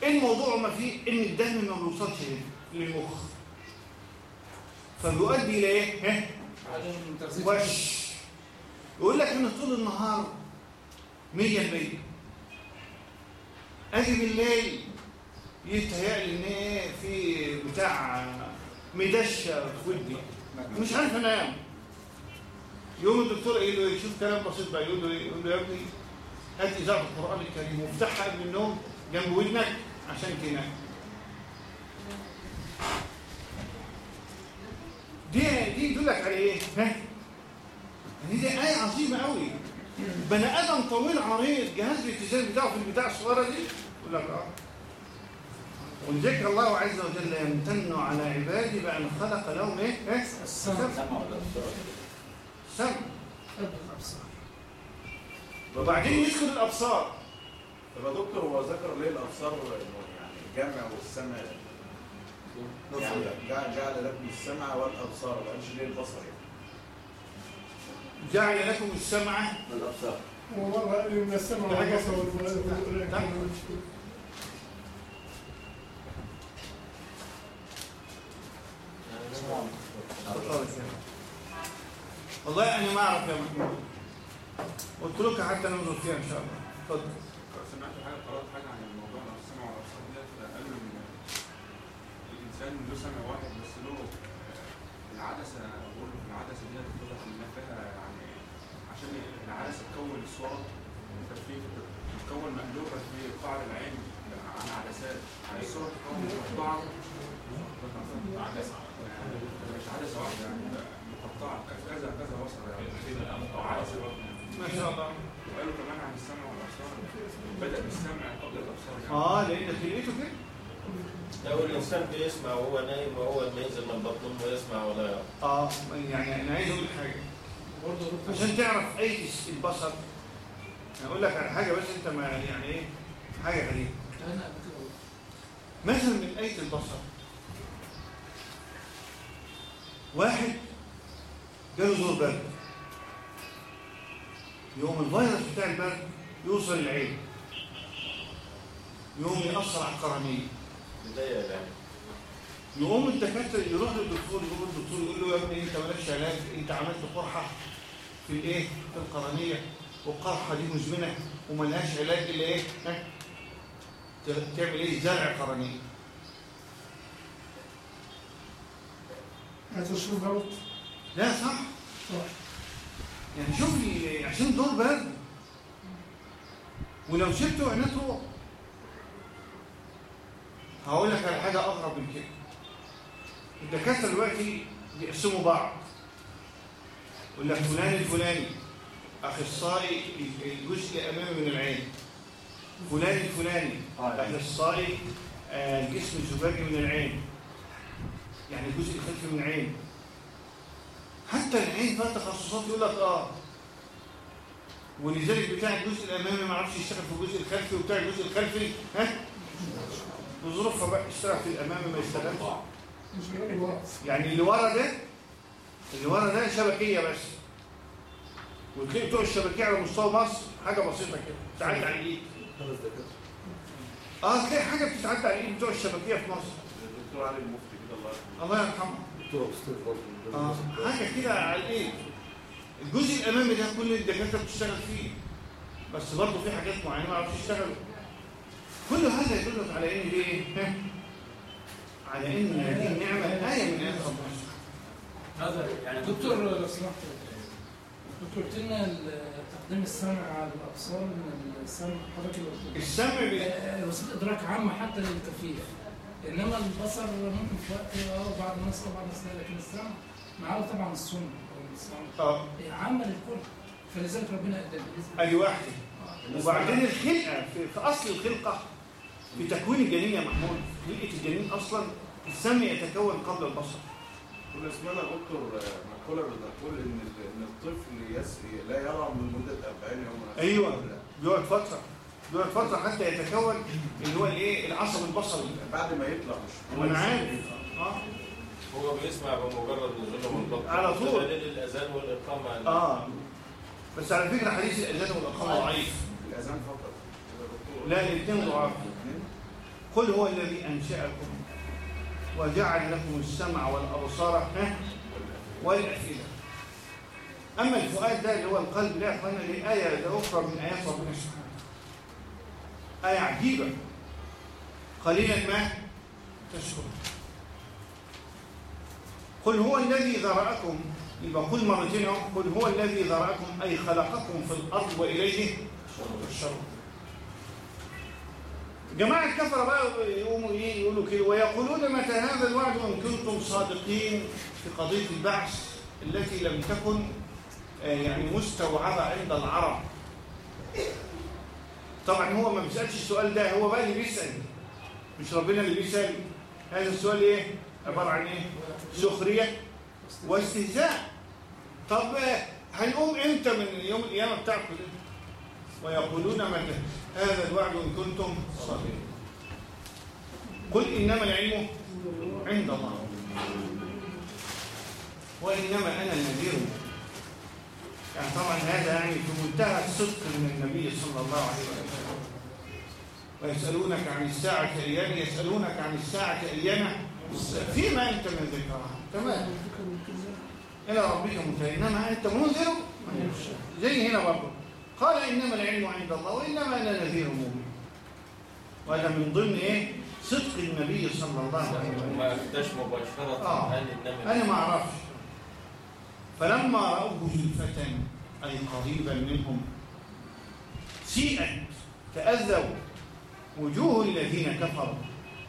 إيه الموضوع ما فيه؟ إن الدم ما بيوصلش للمخ. فبيؤدي إلى إيه؟ ها؟ وش؟ يقول لك إن طول النهار 100% أجي بالليل يتهيألي إن إيه في بتاع مدشة في ودني مش عارف انام يوم الدكتور له يشوف كلام بسيط بقى يقول له إيه؟ يقول له يا ابني هات إذاعة القرآن الكريم وافتحها قبل النوم جنب ودنك عشان تنام دي دي يدلك على إيه؟ ها؟ يعني دي آية عظيمة قوي بني آدم طويل عريض جهاز الاتزان بتاعه في البتاع الصغيرة دي يقول لك آه ولذلك الله عز وجل يمتن على عباده بأن خلق لهم إيه؟ ها؟ السمع سمع الأبصار وبعدين يذكر الأبصار. طب يا دكتور هو ذكر ليه الأبصار انه يعني الجمع والسمع؟ يعني جعل لكم السمع والأبصار ما قالش ليه البصر يعني. جعل لكم السمع الأبصار ومرة إن السمع والبصر والفؤاد نعم. والله أنا ما أعرف يا محمود. قلت لك حتى ننظر فيها إن شاء الله. اتفضل سمعت حاجة قرأت حاجة عن الموضوع ده؟ السمع والأبصار ديت قالوا ان الإنسان له سمع واحد بس له العدسة بقول العدسة ديت بتبقى ان فيها يعني عشان العدسة تكون الصورة. أنت في بتكون مقلوبة في قاع العين عن عدسات. يعني الصورة تكون مقطعه عدسة مش عدسة واحدة يعني. كذا كذا يعني. ما شاء الله. وقالوا كمان عن السمع والأبصار. بدأ بالسمع قبل الأبصار يعني. آه لأن خلقته كده لو الإنسان بيسمع وهو نايم وهو ما ينزل من بطن يسمع ولا يرى آه يعني أنا عايز أقول حاجة. عشان تعرف أي البصر. أنا أقول لك على حاجة بس أنت ما يعني إيه؟ حاجة غريبة. مثلا من آية البصر. واحد جاله برد يقوم الفيروس بتاع البرد يوصل للعين يقوم يأثر على القرنية يقوم الدكاترة يروح للدكتور يقول الدكتور يقول له يا ابني انت مالكش علاج انت عملت قرحة في الايه؟ في القرنية. والقرحة دي مزمنة وملهاش علاج إلا إيه؟ ها؟ ت- تعمل إيه؟ زرع قرنيه هذا شو غلط لا صح. صح يعني شوف لي عشان دور برد ولو سبته عينيه تروح هقول لك على حاجة أغرب من كده. الدكاترة دلوقتي بيقسموا بعض. يقول لك فلان الفلاني أخصائي الجزء الامامي من العين. فلان الفلاني أخصائي آه، الجسم الزجاجي من العين. يعني الجزء الخلفي من العين. حتى العين فيها تخصصات يقول لك آه. ولذلك بتاع الجزء الأمامي ما عرفش يشتغل في الجزء الخلفي وبتاع الجزء الخلفي ها؟ بظروفها بقى يشتغل في الأمامي ما يشتغلش يعني اللي ورا ده اللي ورا ده شبكية بس. وتلاقي بتوع الشبكية على مستوى مصر حاجة بسيطة كده بتعدي على الإيد. آه تلاقي حاجة بتتعدى على الإيد بتوع الشبكية في مصر. الدكتور علي المفتي كده الله يرحمه. الله يرحمه. آه حاجة كده على الايد الجزء الأمامي ده كل الدكاترة بتشتغل فيه بس برضه في حاجات معينة ما يعرفوش يشتغلوا كل هذا يدلك على إن دي إيه؟ على إن هذه النعمة إيه من آيات ربنا هذا يعني دكتور لو سمحت دكتور قلت لنا ال- تقديم السمع على الأبصار من السمع حضرتك لنا. السمع بي... آه، وسيلة إدراك عامة حتى للكفيف إنما البصر ممكن في وقت آه بعض الناس آه بعض الناس لا لكن السمع معاه طبعا السنة أو السمع آه. هي عامه للكل فلذلك ربنا قدم ادي واحدة وبعدين الخلقة في, في أصل الخلقة في تكوين الجنين يا محمود. خلقة الجنين أصلا السمع يتكون قبل البصر. كنا سمعنا دكتور مقولة بتقول إن إن الطفل يس لا يرى من مدة 40 يوما. أيوه. بيقعد فترة. بيقعد فتره حتى يتكون اللي هو الايه؟ العصب البصري. بعد ما يطلع. مش وأنا عارف. آه. هو بيسمع بمجرد نزوله من على طول. بدليل الأذان والإقامة. آه. بس على فكرة حديث الأذان والإقامة ضعيف. الأذان فقط. لا الاثنين ضعاف. قل هو الذي أنشأكم وجعل لكم السمع والأبصار. ها؟ والأفئدة. أما الفؤاد ده اللي هو القلب لا يا اخوانا دي إيه ده أخرى من آيات ربنا. سبحانه إيه عجيبة. قليلا ما تشكر. قل هو الذي ذرأكم يبقى قل مرتين قل هو الذي ذرأكم أي خلقكم في الأرض وإليه الشر جماعة الكفرة بقى يقوموا إيه؟ يقولوا كده. ويقولون متى هذا الوعد إن كنتم صادقين في قضية البعث التي لم تكن آه، يعني مستوعبة عند العرب. طبعا هو ما بيسألش السؤال ده هو بقى اللي بيسأل. مش ربنا اللي بيسأل. هذا السؤال إيه؟ عبارة عن إيه؟ سخرية واستهزاء. طب هنقوم إمتى من يوم القيامة بتاعكم ده؟ ويقولون متى هذا الوعد إن كنتم صادقين. قل إنما العلم عند الله. وإنما أنا نذير يعني طبعا هذا يعني في منتهى الصدق من النبي صلى الله عليه وسلم. ويسألونك عن الساعة أيان يسألونك عن الساعة أيان فيما أنت من ذكرها. تمام. إلى ربك منتهى. إنما أنت منذر زي هنا برضه قال إنما العلم عند الله وإنما أنا نذير مبين. وهذا من ضمن إيه؟ صدق النبي صلى الله عليه وسلم. ما افتاش مباشرة آه. أنا ما أعرفش. فلما رأوه زلفة أي قريبا منهم سيئت تأذوا وجوه الذين كفروا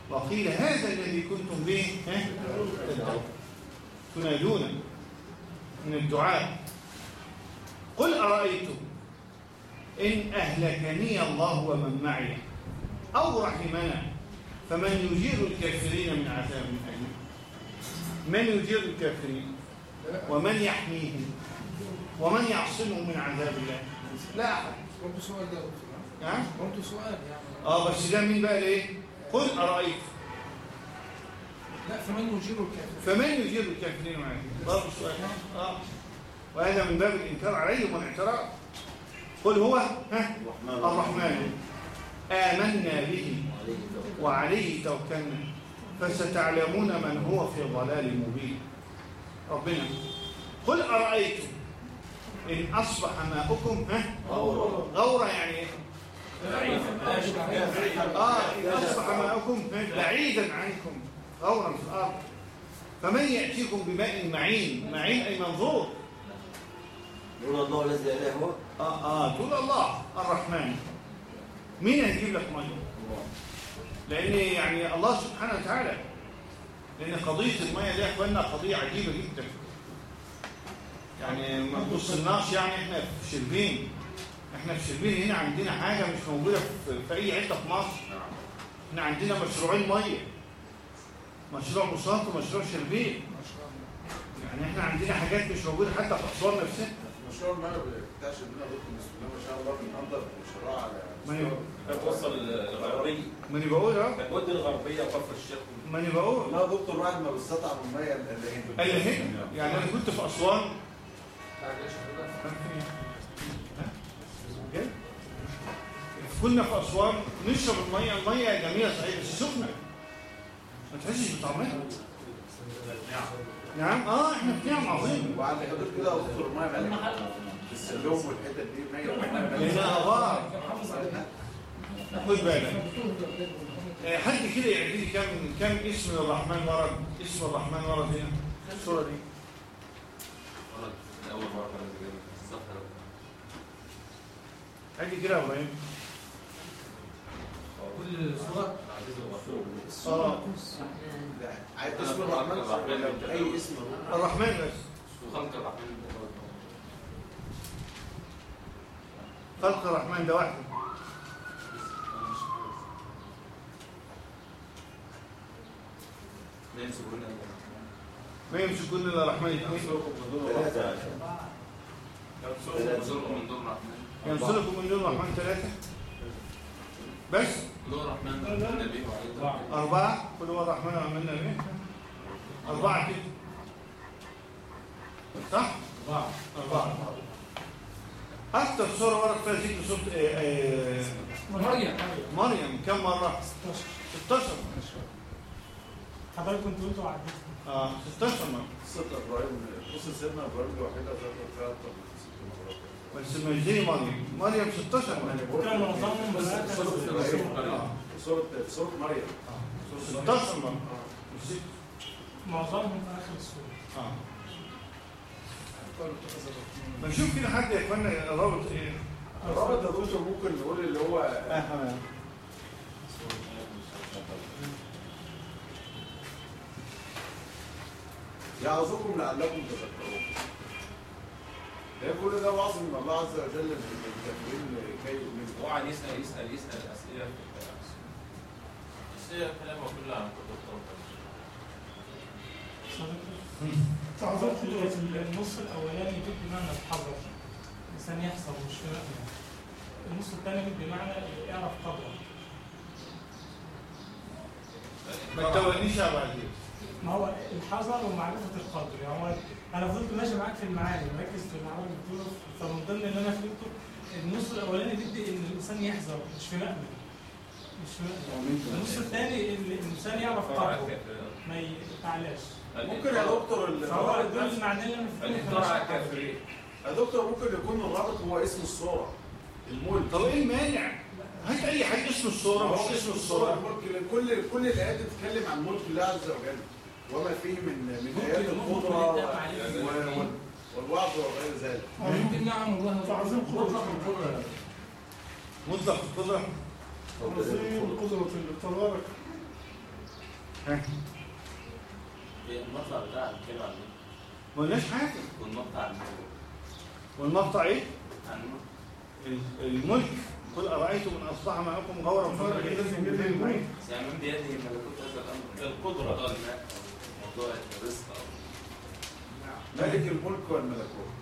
وقيل هذا الذي كنتم به تنادون من الدعاء. قل أرأيتم إن أهلكني الله ومن معي أو رحمنا فمن يجير الكافرين من عذاب أليم. من يجير الكافرين؟ ومن يحميهم ومن يعصمهم من عذاب الله؟ لا أحد. برضه سؤال ده. يا دكتور. ها؟ برضه سؤال يعني. آه بس ده مين بقى ليه؟ قل أرأيت. لا فمن يجير الكافر فمن يجير الكافرين عذاب الله برضه سؤال. آه. وهذا من باب الإنكار عليهم والاعتراض قل هو ها؟ الرحمن. آمنا به وعليه توكلنا. فستعلمون من هو في ضلال مبين. ربنا. قل أرأيتم إن أصبح ماؤكم ها؟ غورا يعني. إيه؟ آه إن أصبح ماؤكم؟ بعيدا عنكم. غورا في الأرض. فمن يأتيكم بماء معين معين أي منظور؟ يقول الله الذي لا اله هو. آه آه تقول الله الرحمن. مين هيجيب لك مية؟ لأن يعني الله سبحانه وتعالى لأن قضية المية دي يا إخوانا قضية عجيبة جدا. يعني ما تبصلناش يعني إحنا في شربين. إحنا في شربين هنا عندنا حاجة مش موجودة في, أي حتة في مصر. إحنا عندنا مشروعين مية. مشروع مصاط ومشروع شربين. يعني إحنا عندنا حاجات مش موجودة حتى في أسوان نفسها. مشروع بسم الله ما شاء الله المشروع على ما أنا- توصل الغربية. ما أنا بقول آه. تودي الغربية وكفر الشيخ. ما أنا بقول. لا دكتور واحد ما بيستطعم المية الا هنا الا هنا يعني أنا كنت في أسوان. كنا في أسوان نشرب المية المية جميلة صحيح بس سخنة. ما تحسش بطعمها؟ نعم. آه إحنا في نعم عظيم وبعد حضرتك كده يا دكتور مالك في السلوم والحتت دي مية لانها غار خد بالك. آه، حد كده يعد لي كم كم اسم الرحمن ورد اسم الرحمن ورد هنا. الصورة دي. أول مرة كانت الصفحة عد كده يا إبراهيم. كل صورة آه. عايز اسم الرحمن؟ أي اسم؟ الرحمن بس. وخلق الرحمن. خلق الرحمن ده واحد. يمسكون ما يمسكون إلا الرحمن. يرزقكم من دون الرحمن. ينصركم من دون الرحمن ثلاثة. بس. دون الرحمن أربعة. قل هو الرحمن وعملنا به. أربعة كده. صح؟ أربعة. أربعة. أكثر سورة ورد فيها ذكر سورة آه، آه، مريم. مريم كم مرة؟ 16 حضرتك كنت قلت وعديت آه 16 مرة. قصة إبراهيم قصة سيدنا إبراهيم الوحيدة ذكر فيها أكتر من ست مرات بس مش دي مريم. مريم 16 مرة. كان معظمهم بنات. آه. سورة سورة مريم. 16 مرة. ست معظمهم في آخر السورة. آه. بنشوف كده حد يا إخوانا رابط إيه؟ الرابط يا دكتور ممكن نقول اللي هو آه. يعظكم لعلكم تذكرون ده كل ده وعظ من الله عز وجل للكافرين كي يؤمنوا وقعد يسأل يسأل يسأل أسئلة بس هي كلامه كلها عن كتب التوبة. النص الأولاني جد بمعنى الحذر الإنسان يحصل مش النص الثاني بمعنى يعرف قدره. ما تتوليش يا بعدين ما هو الحذر ومعرفة القدر. يعني هو أنا فضلت ماشي معاك في المعاني مركز في المعاني بتقوله فمن ضمن اللي أنا فهمته النص الأولاني بدي إن الإنسان يحذر مش في مأمن مش في مأمن النص الثاني إن الإنسان يعرف قدره. ما يتعلاش. ممكن يا دكتور الرابط دول فهمته الكافرين يا دكتور ممكن يكون الرابط هو اسم الصورة الملك. طب إيه المانع؟ هات أي حاجة اسم الصورة هو مش اسم الصورة. الملك كل كل الآيات بتتكلم عن ملك الله عز وجل وما فيه من من آيات القدرة و- والوعظ وغير ذلك. ممكن نعم الله تعظيم قدرة. القدرة. مطلق القدرة. تعظيم قدرة الله تبارك المطلع بتاع الكلمة عن ما قلناش حاجة. والمقطع عن والمقطع إيه؟ عن الملك. قل أرأيتم إن أصبح معكم غورا فمن الذي بيده المعين يعني من بيده ملكوت هذا الأمر القدرة. موضوع الرزق. ملك الملك والملكوت.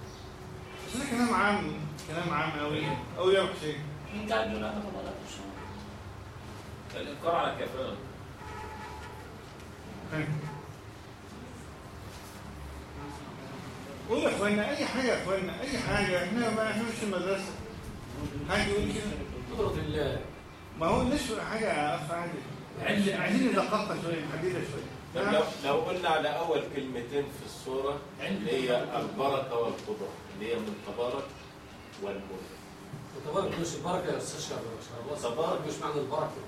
ده كلام عام كلام عام قوي قوي يا شيء من كان لا تفضل الإنكار على الكافرين قول يا اخوانا أي حاجة يا اخوانا أي حاجة. إحنا ما إحنا مش في المدرسة. حاجة يقول كده. قدرة الله. ما هو نشر حاجة يا أخ عادل. عايزين ندققها شوية نحددها شوية. لو لو قلنا على أول كلمتين في السورة اللي هي البركة والقدرة اللي هي من تبارك والملك وتبارك مش البركة يا أستاذ شعبان تبارك. مش معنى البركة.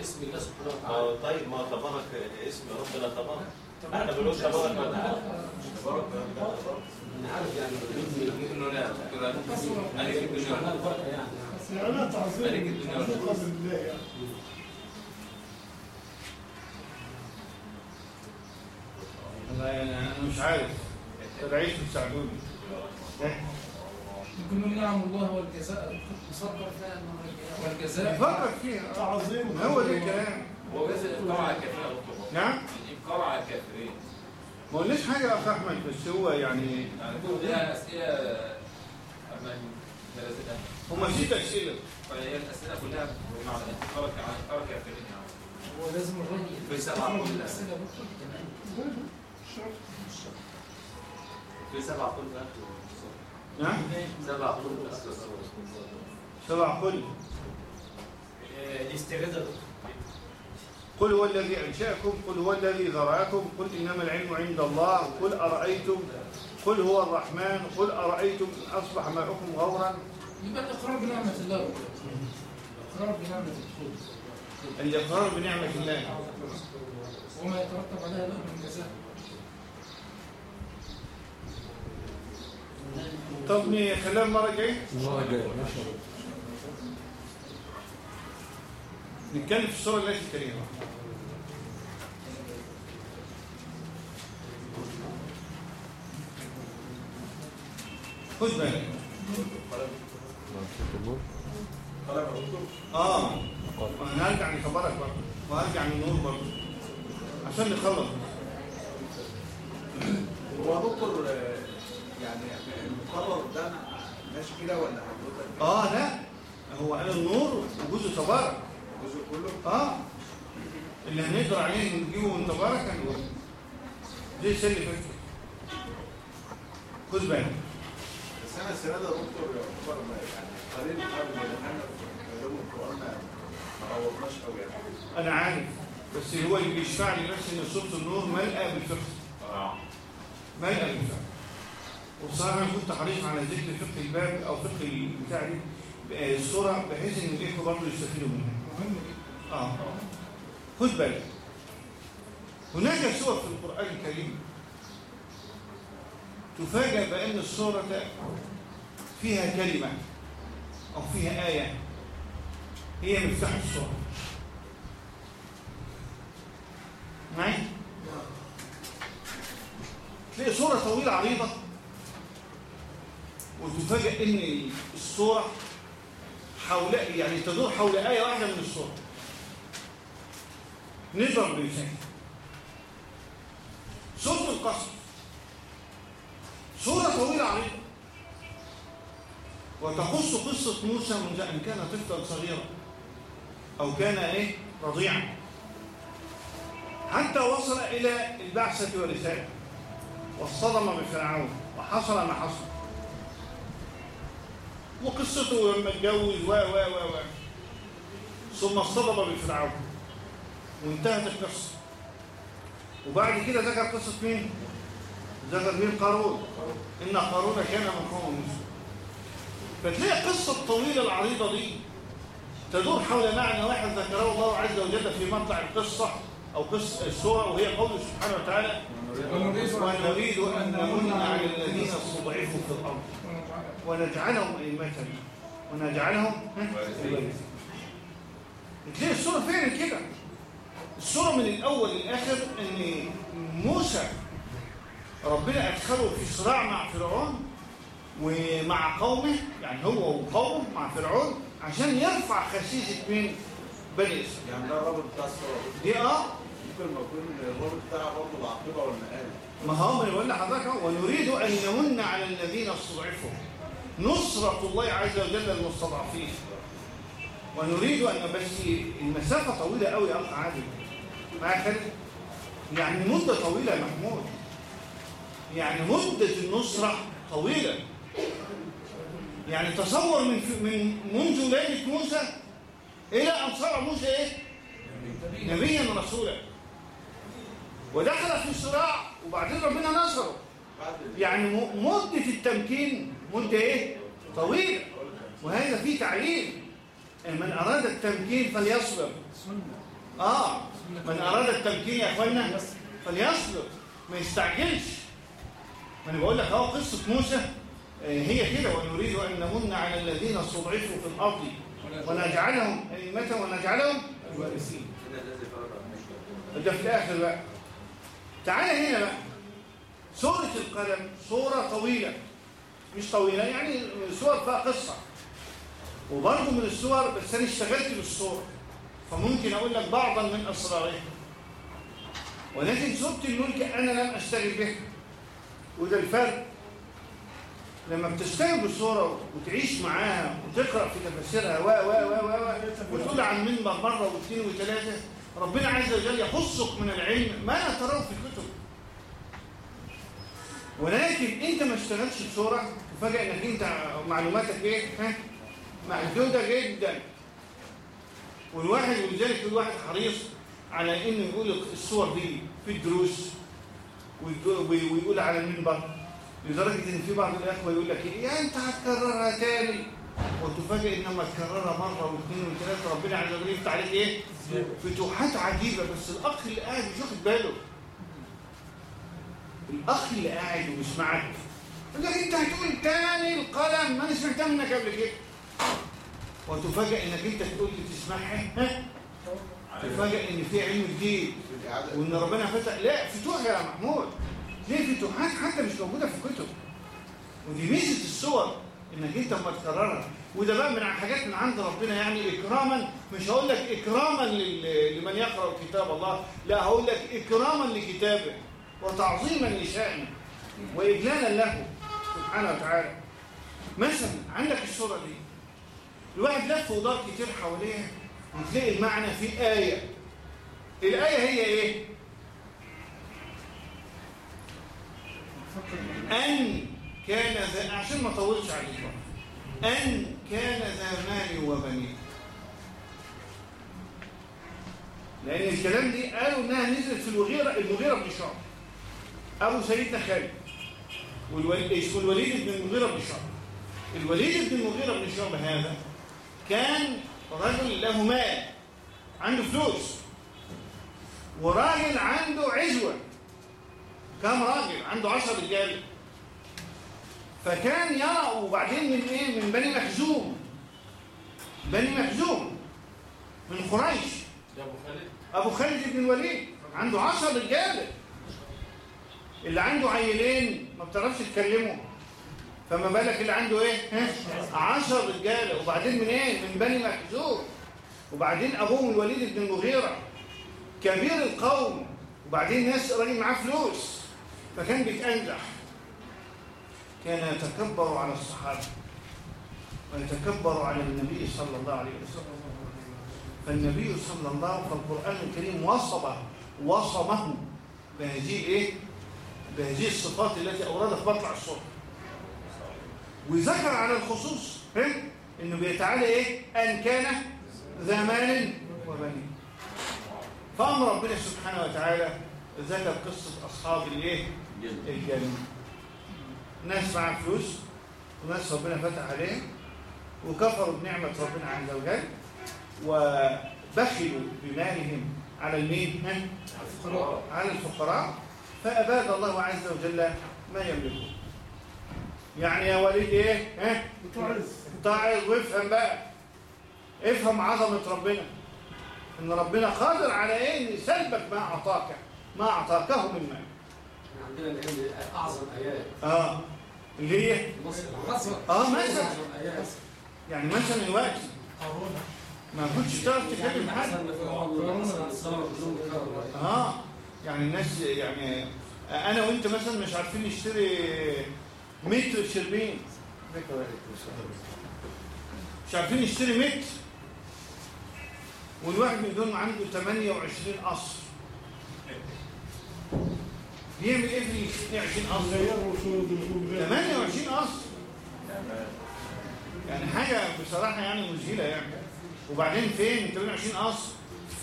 اسم الله سبحانه ما وتعالى طيب ما تبارك اسم ربنا تبارك. إحنا بنقول تبارك وتعالى أنا يعني يعني يعني تعظيم تعظيم. قدر الله يعني والله يعني أنا مش عارف تدعيش تساعدوني إيه؟ ممكن نقول نعم الله والجزاء نفكر فيها والجزاء نفكر فيها تعظيم هو ده الكلام هو بس يا دكتور. نعم على الكافرين ما قلناش حاجة يا أخ أحمد بس هو يعني دول ليها أسئلة أمام درستها هم اسئله فهي الأسئلة كلها على الإبقاء الكافرين يعني هو لازم الراجل في كلها. الأسئلة بكرة في سبع في آخر نعم سبع في السورة. سبع قل الاستغاثة قل هو الذي أنشأكم قل هو الذي ذرأكم قل إنما العلم عند الله قل أرأيتم قل هو الرحمن قل أرأيتم إن أصبح ماؤكم غورا. يبقى الإقرار بنعمة الله. الإقرار بنعمة الخلق. الإقرار بنعمة الله. وما يترتب عليها بقى من جزاء. طب نخليها المره الجايه المرة الجاية ماشي نتكلم في السوره التي الكريمه خد بالك آه. وأنا هرجع لخبرك برضه. وهرجع للنور برضه. عشان نخلص. هو دكتور يعني المقرر ده ماشي كده ولا حضرتك؟ آه لا هو قال النور وجزء تبارك. الجزء كله؟ آه. اللي هنقدر عليه نجيبه من تبارك هنقول السنة اللي فاتت خد بالك. بس أنا السنة ده يا دكتور يعتبر ما- يعني قليل قبل ما دخلنا في علوم القرآن ما عوضناش قوي يعني. أنا عارف. بس هو اللي بيشفع لي بس إن صوره النور ملأى بالفقه. آه. ملأى بالفقه. وبصراحة أنا كنت حريص على ذكر فقه الباب أو فقه البتاع دي الصورة بحيث إن الإخوة برضه يستفيدوا منها. مهم جدا. آه. خد بالك. هناك سور في القرآن الكريم تفاجأ بأن السورة فيها كلمة أو فيها آية. هي مفتاح السورة معي؟ تلاقي سورة طويلة عريضة وتفاجأ أن السورة حول يعني تدور حول آية واحدة من السورة. نضرب بلسان سورة القصر. سورة طويلة عريضة. وتخص قصة موسى منذ أن كان طفلا صغيرا أو كان إيه؟ رضيعا. حتى وصل إلى البعثة والرسالة. واصطدم بفرعون وحصل ما حصل. وقصته لما اتجوز و و و و. ثم اصطدم بفرعون. وانتهت القصة. وبعد كده ذكر قصة مين؟ ذكر مين؟ قارون. إن قارون كان من قوم موسى فتلاقي القصة الطويلة العريضة دي تدور حول معنى واحد ذكره الله عز وجل في مطلع القصة أو قصة السورة وهي قوله سبحانه وتعالى ونريد أن نمن على الذين استضعفوا في الأرض. ونجعلهم أئمة. ونجعلهم. تلاقي السورة فعلا كده؟ السورة من الأول للآخر أن موسى ربنا أدخله في صراع مع فرعون ومع قومه يعني هو وقومه مع فرعون عشان يرفع خسيسة مين؟ بني إسرائيل. يعني ده الرابط بتاع الصورة دي آه. ممكن ما يكون الرابط بتاعها برضه العاقبة والمآل ما هو ما بقول لحضرتك ونريد أن نمن على الذين استضعفوا. نصرة الله عز وجل المستضعفين ونريد أن بس المسافة طويلة قوي يا أخ عادل. يعني مدة طويلة يا محمود. يعني مدة النصرة طويلة. يعني تصور من من منذ ولادة موسى إلى أن صار موسى إيه؟ نبيا ورسولا. ودخل في صراع وبعدين ربنا نصره. يعني مدة التمكين مدة إيه؟ طويلة. وهذا فيه تعليم من أراد التمكين فليصبر. آه. من أراد التمكين يا أخوانا فليصبر. ما يستعجلش. ما أنا بقول لك أهو قصة موسى. آه، هي كده. ونريد أن نمن على الذين استضعفوا في الأرض. ونجعلهم أئمة ونجعلهم الوارثين. ده في الآخر بقى. تعالى هنا بقى. سورة القلم سورة طويلة. مش طويلة يعني سور فيها قصة. وبرضه من السور بس أنا اشتغلت بالسورة فممكن أقول لك بعضا من أسرارها ولكن سورة الملك أنا لم أشتغل بها. وده الفرق. لما بتشتغل بالصورة وتعيش معاها وتقرأ في تفاسيرها و و و و و وتقول عن منبر مرة واثنين وثلاثة ربنا عز وجل يخصك من العلم ما لا تراه في الكتب. ولكن انت ما اشتغلتش بصورة وفجأة انك انت معلوماتك إيه؟ ها؟ محدودة جدا. والواحد ولذلك كل واحد حريص على انه يقول الصور دي في الدروس ويقول- على المنبر لدرجة إن في بعض الأخوة يقول لك إيه؟ يا أنت هتكررها تاني. وتفاجئ إنما تكررها مرة واثنين وثلاثة ربنا عز وجل يفتح عليك إيه؟ فتوحات عجيبة. بس الأخ اللي قاعد مش واخد باله. الأخ اللي قاعد لك أنت هتقول تاني القلم؟ ما أنا سمعتها منك قبل كده. وتفاجئ إنك أنت تقول لي تسمعها. ها؟ تفاجئ إن في علم جديد. وإن ربنا فتح لا فتوح يا محمود. ليه فتوحات حتى مش موجودة في الكتب ودي ميزة الصور إنك أنت أما تكررها. وده بقى من الحاجات من عند ربنا يعني. إكراما مش هقول لك إكراما لمن يقرأ كتاب الله. لا هقول لك إكراما لكتابه. وتعظيما لشانه وإجلالا له سبحانه وتعالى. مثلا عندك الصورة دي. الواحد لف ودار كتير حواليها وتلاقي المعنى في آية. الآية هي إيه؟ أن كان ذا عشان ما أطولش عليك. أن كان ذا مال وبنين. لأن الكلام دي قالوا إنها نزلت في المغيرة المغيرة بن شعب أبو سيدنا خالد والوليد اسمه الوليد بن المغيرة بن شعب الوليد بن المغيرة بن شعب هذا كان رجل له مال عنده فلوس وراجل عنده عزوة. كم راجل؟ عنده عشر رجال. فكان يرى وبعدين من إيه؟ من بني مخزوم. بني مخزوم من قريش. ده أبو خالد. أبو خالد بن الوليد. عنده عشر رجال. اللي عنده عيلين ما بتعرفش تكلمه. فما بالك اللي عنده إيه؟ عشر رجاله وبعدين من إيه من بني مخزوم وبعدين ابوهم الوليد بن المغيرة. كبير القوم. وبعدين ناس راجل معاه فلوس. فكان بيتأنجح. كان يتكبر على الصحابة. ويتكبر على النبي صلى الله عليه وسلم. فالنبي صلى الله عليه وسلم فالقرآن الكريم وصفه وصمه بهذه إيه؟ بهذه الصفات التي أوردها في مطلع الصورة وذكر على الخصوص هم؟ إنه بيتعالى إيه؟ أن كان ذا مال وبنين. فأمر ربنا سبحانه وتعالى ذكر قصة أصحاب الإيه؟ الجنة. ناس معاها فلوس وناس ربنا فتح عليهم وكفروا بنعمة ربنا عز وجل وبخلوا بمالهم على المين. على الفقراء. فأباد الله عز وجل ما يملكون يعني يا وليد إيه؟ ها؟ تعظ وافهم بقى. افهم عظمة ربنا. إن ربنا قادر على إيه؟ إن يسلبك ما أعطاك ما أعطاكه من مال. عندنا دي أعظم آيات. آه. اللي هي؟ آه مثلا. يعني مثلا الوقت. ما كنتش تعرف تكلم حد. آه. يعني الناس يعني أنا وأنت مثلا مش عارفين نشتري متر شربين. مش عارفين نشتري متر والواحد من دول عنده 28 قصر. بيعمل إيه في 22 قصر؟ 28 قصر. يعني حاجة بصراحة يعني مذهلة يعني. وبعدين فين 28 قصر؟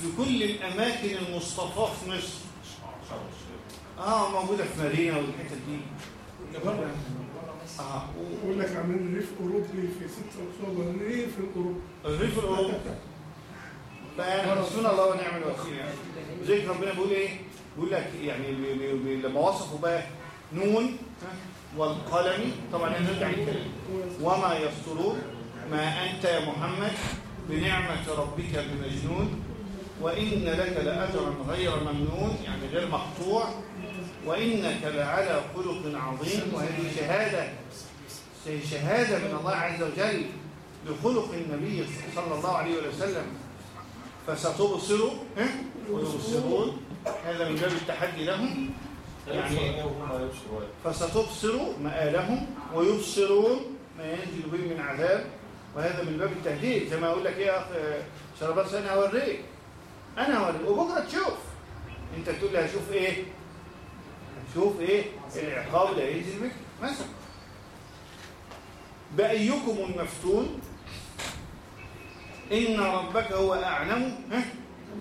في كل الأماكن المصطفاة في مصر. آه موجودة في مارينا والحتت دي. آه. يقول لك عاملين ريف أوروبي في 6 أكتوبر ريف الاوروبي الريف الاوروبي فيعني حسبنا الله ونعم الوكيل يعني. زي ربنا بيقول إيه؟ بيقول لك يعني بي- بي- بي- لما وصفوا بقى نون ها، والقلم. طبعا نرجع الكلام وما يسطرون ما أنت يا محمد بنعمة ربك بمجنون وإن لك لأجرا غير ممنون يعني غير مقطوع. وإنك لعلى خلق عظيم. وهذه شهادة شهادة من الله عز وجل لخلق النبي صلى الله عليه وسلم فستبصر ها؟ ويبصرون. هذا من باب التحدي لهم. يعني فستبصر مآلهم ويبصرون ما ينزل بهم من عذاب. وهذا من باب التهديد. زي ما أقول لك إيه يا اخ شربات أنا هوريك أنا هوريك وبكرة تشوف. أنت تقول لي هشوف إيه؟ هشوف إيه العقاب اللي هينزل بك. مثلا بأيكم المفتون؟ إن ربك هو أعلم؟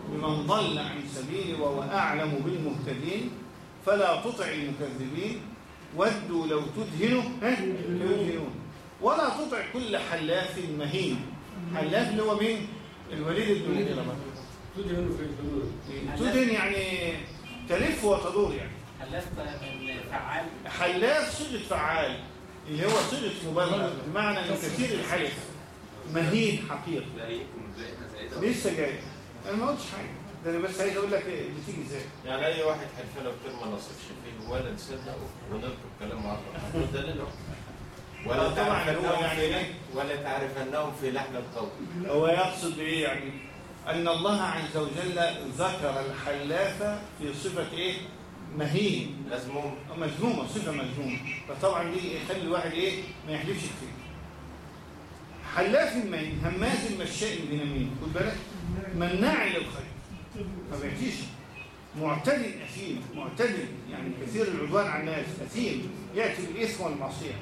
بمن ضل عن سبيله وهو أعلم بالمهتدين. فلا تطع المكذبين. ودوا لو تدهنوا ها؟ يدهنون ولا تطع كل حلاف مهين. حلاف اللي هو مين؟ الوليد بن المغيرة تدهن يعني تلف وتدور يعني. حلاف فعال. حلاف صيغة فعال اللي هو صيغة مبالغة بمعنى إن كثير الحلف مهين حقير لسه جاي. أنا ما قلتش حاجة. ده أنا بس عايز أقول لك إيه بتيجي إزاي. يعني أي واحد حلفنا كتير ما نصفش فيه ولا نصدقه ونركب كلام مع الله [laughs] دليله ولا آه، طبعاً تعرف هو يعني في؟ ولا تعرف إنهم في لحن القول. هو يقصد إيه يعني؟ أن الله عز وجل ذكر الحلاف في صفة إيه؟ مهين. مذموم. مذمومه صفه مذمومه فطبعا دي يخلي الواحد إيه؟ ما يحلفش كتير. حلاف مهين هماز مشاء بنميم خد بالك؟ مناع للخير ما بيعطيش معتدل أثيم معتدل. يعني كثير العدوان على الناس أثيم. يأتي بالاثم والمعصيه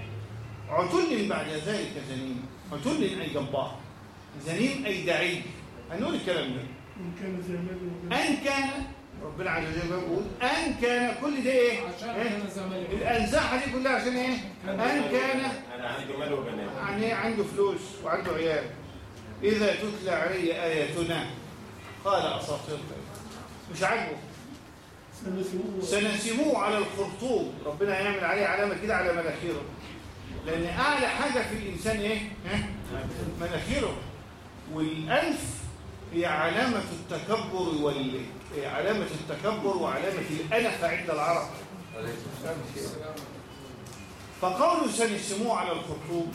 عتل بعد ذلك زنيم. عتل أي جبار. زنيم أي دعي هنقول الكلام ده. إن كان زمان أن كان ربنا عز وجل بيقول أن كان كل ده إيه؟ عشان إيه؟ الانزاحه دي كلها عشان إيه؟ أن كان أنا عندي مال وبنات يعني عنده فلوس وعنده عيال إذا تتلى علي آياتنا قال الأولين. مش عاجبه سنسموه على الخرطوم ربنا هيعمل عليه علامة كده على مناخيره لأن أعلى حاجة في الإنسان إيه؟ ها؟ مناخيره والأنف هي علامة التكبر وال هي علامة التكبر وعلامة الأنف عند العرب. فقالوا سنسموه على الخرطوم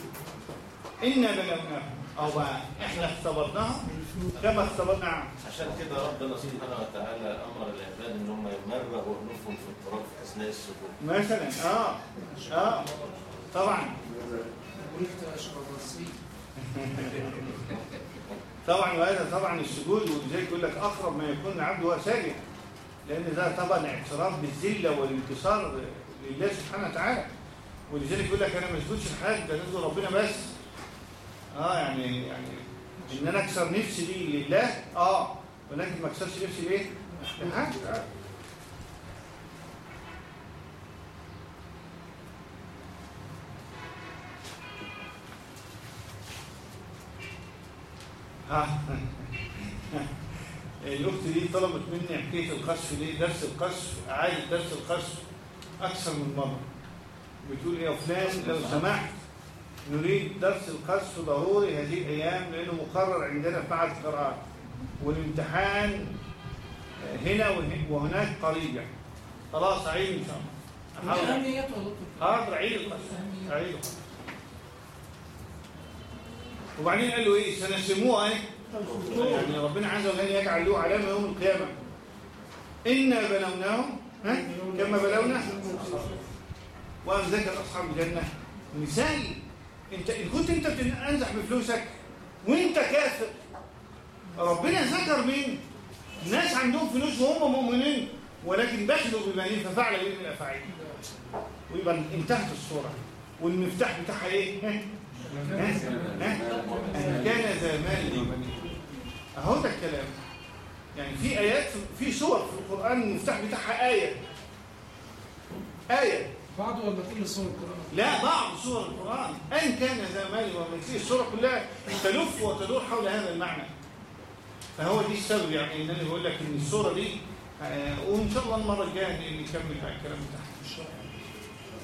إنا بلوناهم أو بقى إحنا اختبرناهم؟ كما اختبرنا عشان كده ربنا سبحانه وتعالى أمر العباد إن هم يمرغوا انوفهم في التراب في أثناء السجود. مثلا آه آه طبعا. [laughs] [laughs] طبعا وهذا طبعا السجود ولذلك يقول لك أقرب ما يكون العبد وهو ساجد لأن ده طبعا اعتراف بالذلة والانتصار لله سبحانه وتعالى. ولذلك يقول لك أنا ما أسجدش لحد ده نسجد ربنا بس. آه يعني يعني إن أنا أكسر نفسي دي لله آه ولكن ما أكسرش نفسي ليه؟ لحد. آه. الأخت دي طلبت مني حكاية القذف دي درس القذف أعادة درس القذف أكثر من مرة بتقول يا فلان لو سمحت نريد درس القذف ضروري هذه الأيام لأنه مقرر عندنا في معهد القراءات والامتحان هنا وه- وهناك قريب يعني خلاص عيد إن شاء الله حاضر عيد القذف عيد القذف وبعدين قال له إيه؟ سنسموه إيه؟ يعني ربنا عز وجل يجعل له علامة يوم القيامة؟ إنا بلوناهم ها؟ كما بلونا ذكر أصحاب الجنة. مثال أنت إن كنت أنت بتنزح بفلوسك وأنت كافر ربنا ذكر مين؟ ناس عندهم فلوس وهم مؤمنين ولكن بخلوا بمالهم ففعل إيه من الأفاعيل. ويبقى انتهت الصورة والمفتاح بتاعها إيه؟ أن كان ذا مال اهو ده الكلام يعني في ايات في سور في القران المفتاح بتاعها إيه إيه بعض ولا كل صور القرآن؟ لا بعض سور القران ان كان ذا مال في السوره كلها تلف وتدور حول هذا المعنى فهو دي السبب يعني ان أنا بقول لك ان السوره دي آه، وان شاء الله المره الجايه نكمل بقى الكلام بتاعها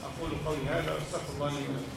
أقول قولي هذا واستغفر الله لي ولكم